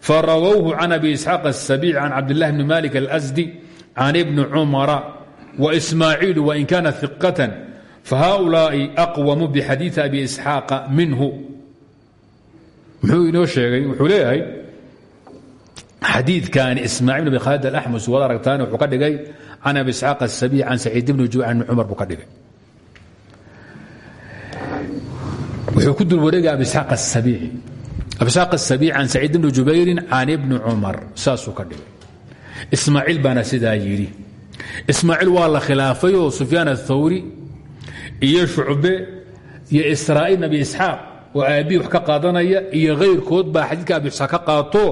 farawwه can abi isxاaq السabيع can cabdالlah bn malik الأsdi can bni cumara وإsmaaعiil وin kana ثiqaة fahaؤulaaءi أqwm bxadiiثi abi isxaaqa minhu muxuu inoo sheegay wuxuu leeyahay xadiidkani ismaaciil bn abi khaalid alaxmus wad aragtaani wuxuu ka dhigay can abi isxaaq asabiy can saciid ibni juucan ibni cumar buu wuxuu ku dul wareegay abi isxaaq asabiici abi isxaaq asabiici can saciid ibni jubayrin can ibni cumar. Saasuu ka dhigay. Ismaaciil baana sidaa yidhi. Ismaaciil waa la khilaafayoo sufyaan iyo shucbe iyo israa'iil nabi isxaaq oo aabbihi wax ka qaadanaya iyo kayrkood baa xadiidka abi isxaaq ka qaato.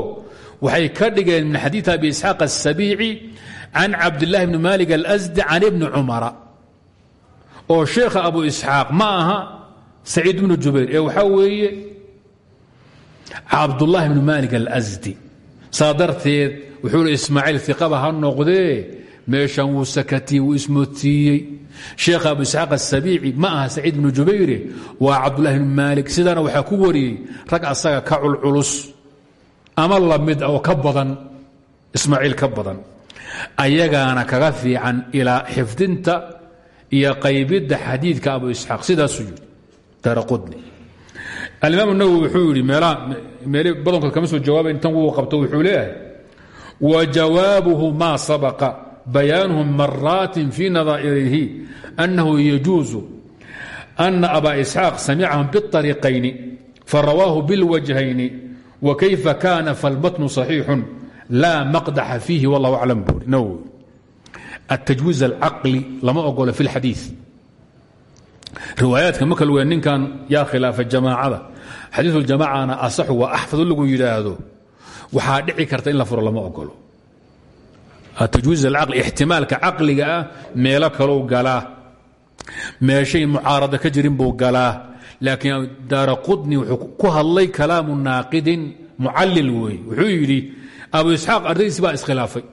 Waxay ka dhigeen min xadiid abi isxaaq asabiici can cabdillaahi bni maalik alasdi can ibni cumara oo sheekha abu isxaaq ma aha saciid bnu jubayr ee waxaa weeye cabdullaahi bni maalik alasdi saa darteed wuxuu ismaaciil iqaba ha noqdee meeshan wuu sakatiyey wuu ismoodsiiyey sheekha abu isxaaq asabiici ma aha saciid bnu jubayre waa cabdullahi bni maalik. Sidaana waxaa ku wariyey rag asaga ka culculus ama la mid oo ka badan ismaaciil ka ayagaana kaga fiican ilaa xifdinta iyo qaybidda xadiidka abu isxaaq. Sidaasuu yidhi daraqudni. Alimaam nawowi wuxuu yidhi meele badankood kama soo jawaabay intan wuu qabto wuxuu leeyahay wa jawaabuhu maa sabaqa bayaanhu maraatin fii nadaairihi annahu yajuusu ana abaa isxaaq samicahum biariiqayni farawaahu bilwajhayni wa kayfa kaana falmatnu صaxiixun laa maqdaxa fiihi wallahu aclam buuri nawowi atajwiiz alcaqli lama ogolo fi lxadii riwaayaadka ma kal weyn ninkan yaa khilaafa jamaacada. Xadiiثuljamaacana asaxu waa axfad lagu yidhaahdo. Waxaa dhici karta in la furo lama ogolo Ah, atajuuz alcaqli ixtimaalka caqliga ah meelo kalou galaa meeshay mucaarada ka jirin buu galaa laakiin daara qudni wuxuu ku hadlay kalaamu naaqidin mucallil weeye wuxuu yidhi abu isxaaq ardaydiisi baa iskhilaafay.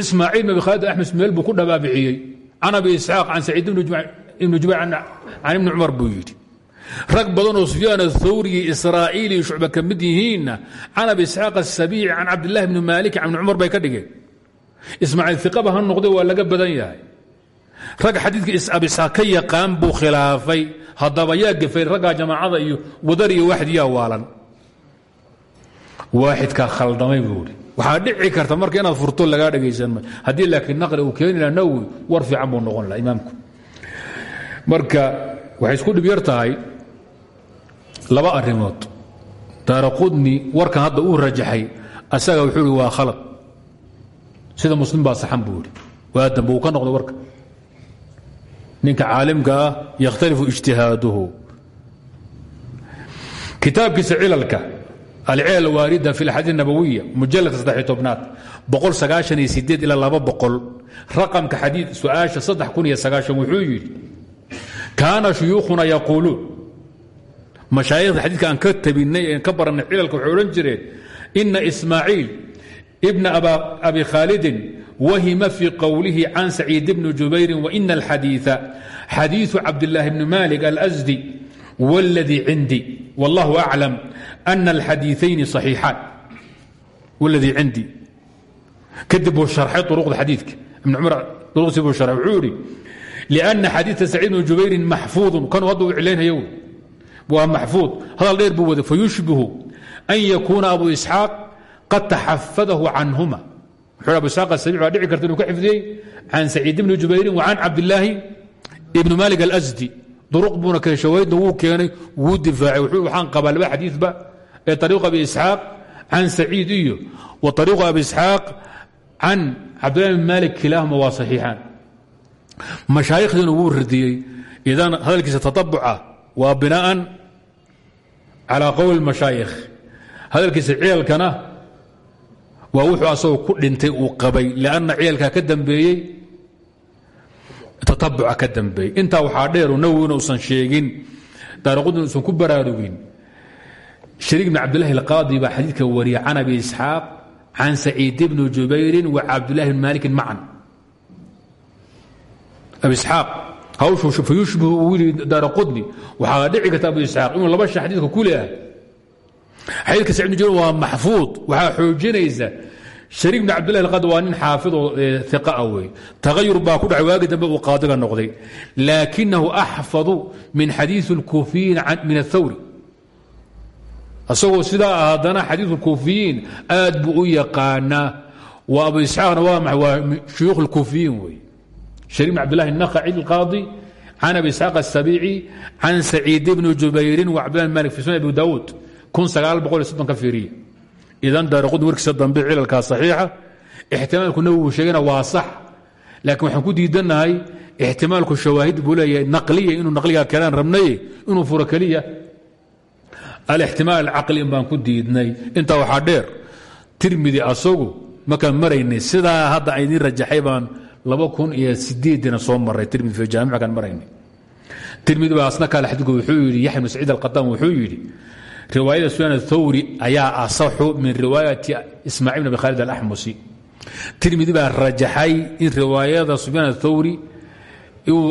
Ismaaciil bn abi khaalid axmed meel buu ku dhabaabiciyey. Can abi isxaaq can saciid ibni jubayr can ibni cumar buu yidhi. Rag badanoo sufyaan athawriyi israa'iili shucba ka mid yihiinna can abi isxaaq asabiici can cabdillahi bni maalik can ibni cumar bay ka dhigeen ismaaciil iqaba ha noqday waa laga badan yahay. Rag xadiidka abi isxaaq ka yaqaan buu khilaafay. Haddaba yaa gefay raggaa jamaacada iyo wadar iyo waxdiyaa waalan. Waaxidkaa khaldamay buuhi waxaa dhici karta marka inaad furto lagaa dhagaysan ma. Haddii laakiin naqli uu keeni nawowi war fiican noqon laha imaamku. Marka waxay isku dhib yar laba arrimood. Daara qudni warkan hadda uu rajaxay asaga wuxuu waa khalad sida muslim baa saxan buu ihi waa dambe uu ka noqday warka. Ninka caalimka ah yakhtalifu ijtihaaduhu. Kitaabkiisa cilalka alcilal waarida fi axaadii nabawiya mujaladka saddex tobnaad boqol sagaashan iyo sideed ilaa laba boqol raqamka xadii su'aasha saddex kun iyo sagaashan wuxuu yidhi kaana shuyuukhuna yaquuluun. Mashaayikhda xadiidka aan ka tabinay een ka barannay cilalka waxay odhan jireen ina ismaaciil ibna abi khaalidin wahima fii qowlihi can saciid bni jubayrin waina alxadiiثa xadiiثu cabdillaahi bni malik alsdi wاladii cindii wallahu aclam ana alxadiiثayni صaxiixaan wladii cindii kadib buu sharxay uruqda xadiidka ibn cumar uruqdii buu sharxay wuxuu yidhi liأna xadiiثa saciid bni jubayrin maxfuudun kanuu hadda u cilaynhayo waa maxfuud hadal dheer buu waday fayushbihu an yakuuna abu isxaaq qad taxafadahu canhuma. Wuxuu abu isxaaq asabiic baa dhici karta inuu ka xifdiyey can saciid bni jubayrin wa can cabdillaahi ibni malik alasdi duruq buuna kale shawaahidna wuu keenay wuu difaacay. Wuxuu waxaan qabaa laba xadiidba ee ariiqu abi isxaaq can saciid iyo wa ariiqu abi isxaaq can cabdillahi bn malik kilaahuma waa saxiixaan. Mashaayikhdina wuu radiyey idan hadalkiisa tatabuca waa binaan calى qowl mashaayikh hadalkiisa cilalkana waa wuxuu asagoo ku dhintay uu qabay lanna ciyalkaa ka dambeeyey tatabuca ka dambeeyey. Intaa waxaa dheeru nawowina usan sheegin daaraqudin usan ku baraarugin. Shariik bn cabdillahi alqaadi baa xadiidka wariya can abi isxaaq can saciid bni jubayrin wa cabdillahi bn maalikin macan abi isxaaq hawshuu fayushbihu yidhi daara qudni waxaa dhici karta abu isxaaq inuu laba shay xadiidka ku xadiidka sacid bn waa maxfuud waxaa xoojinaysa. Shariik bn cabdillahi alqad waa nin xaafidoo iqaa ah wey ku dhacay waagi dambe uu noqday. Laakinahu axfadu min xadiii اlkuufiyiin min athawri isagoo sidaa haddana xadiiu kuufiyiin aad buu u yaqaanaa waa abu isxaaqna waa maay waa shuyuukh اlkuufiyiin wey shariik bn cabdillahi naqaci ilqaadi can abi isxaaq asabiici can saciid bni jubayrin wacbdillah malik fi sunan abi daud ka fiiriya idan daaraqudni warkiisa dambe cilalkaa saxiixa ixtimaalku nabigu sheegana waa sax. Laakiin waxaan ku diidannahay ixtimaalku shawaahid buu leeyahay naqliya inuu naqligaa keenaan rabnaye inuu furo keliya. Alixtimaal alcaqli in baan ku diidnay. Intaa waxaa dheer tirmidi asagu markaan maraynay sidaa hadda aydin rajaxay baan laba kun iyo sideedina soo maray tirmidi fi jaamic kaan maraynay. Tirmidi baa asna kaale xadiidku wuxuu yidhi yaxya bnu saciid alqataan wuxuu yidhi riwaayada sufyaan athawri ayaa asaxu min riwaayati ismaaciil bn abi khaalid alaxmusi tirmidi baa rajaxay in riwaayada sufyaan athawri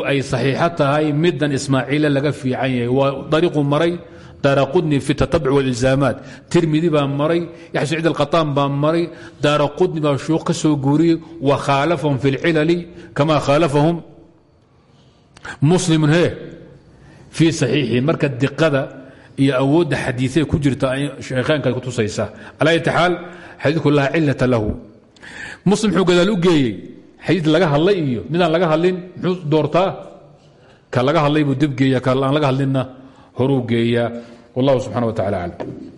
ay saxiixo midan ismaaciile laga fiican yahay. Waa dariiqu maray daara qudni fi tatabuc walilzaamaat tirmidi baa maray yaxya saciid alqataan baa maray daara qudni baa shuuq ka wa khaalafahum fi lcilali kama khaalafahum muslimun he fii saxiixi marka diqada iyo awoodda xadiiee ku jirta sheekhaanka ku tusaysa. Calaa ayati xaal xadiidku laa cilata lahu. Muslim muxuu gadaal u geeyey xadiid laga hadlay iyo midaan laga hadlin muxuu doortaa? Ka laga hadlay buu dibgeeya ka aan laga hadlinna horuu geeyaa. Wallahu subxana wa tacala aclam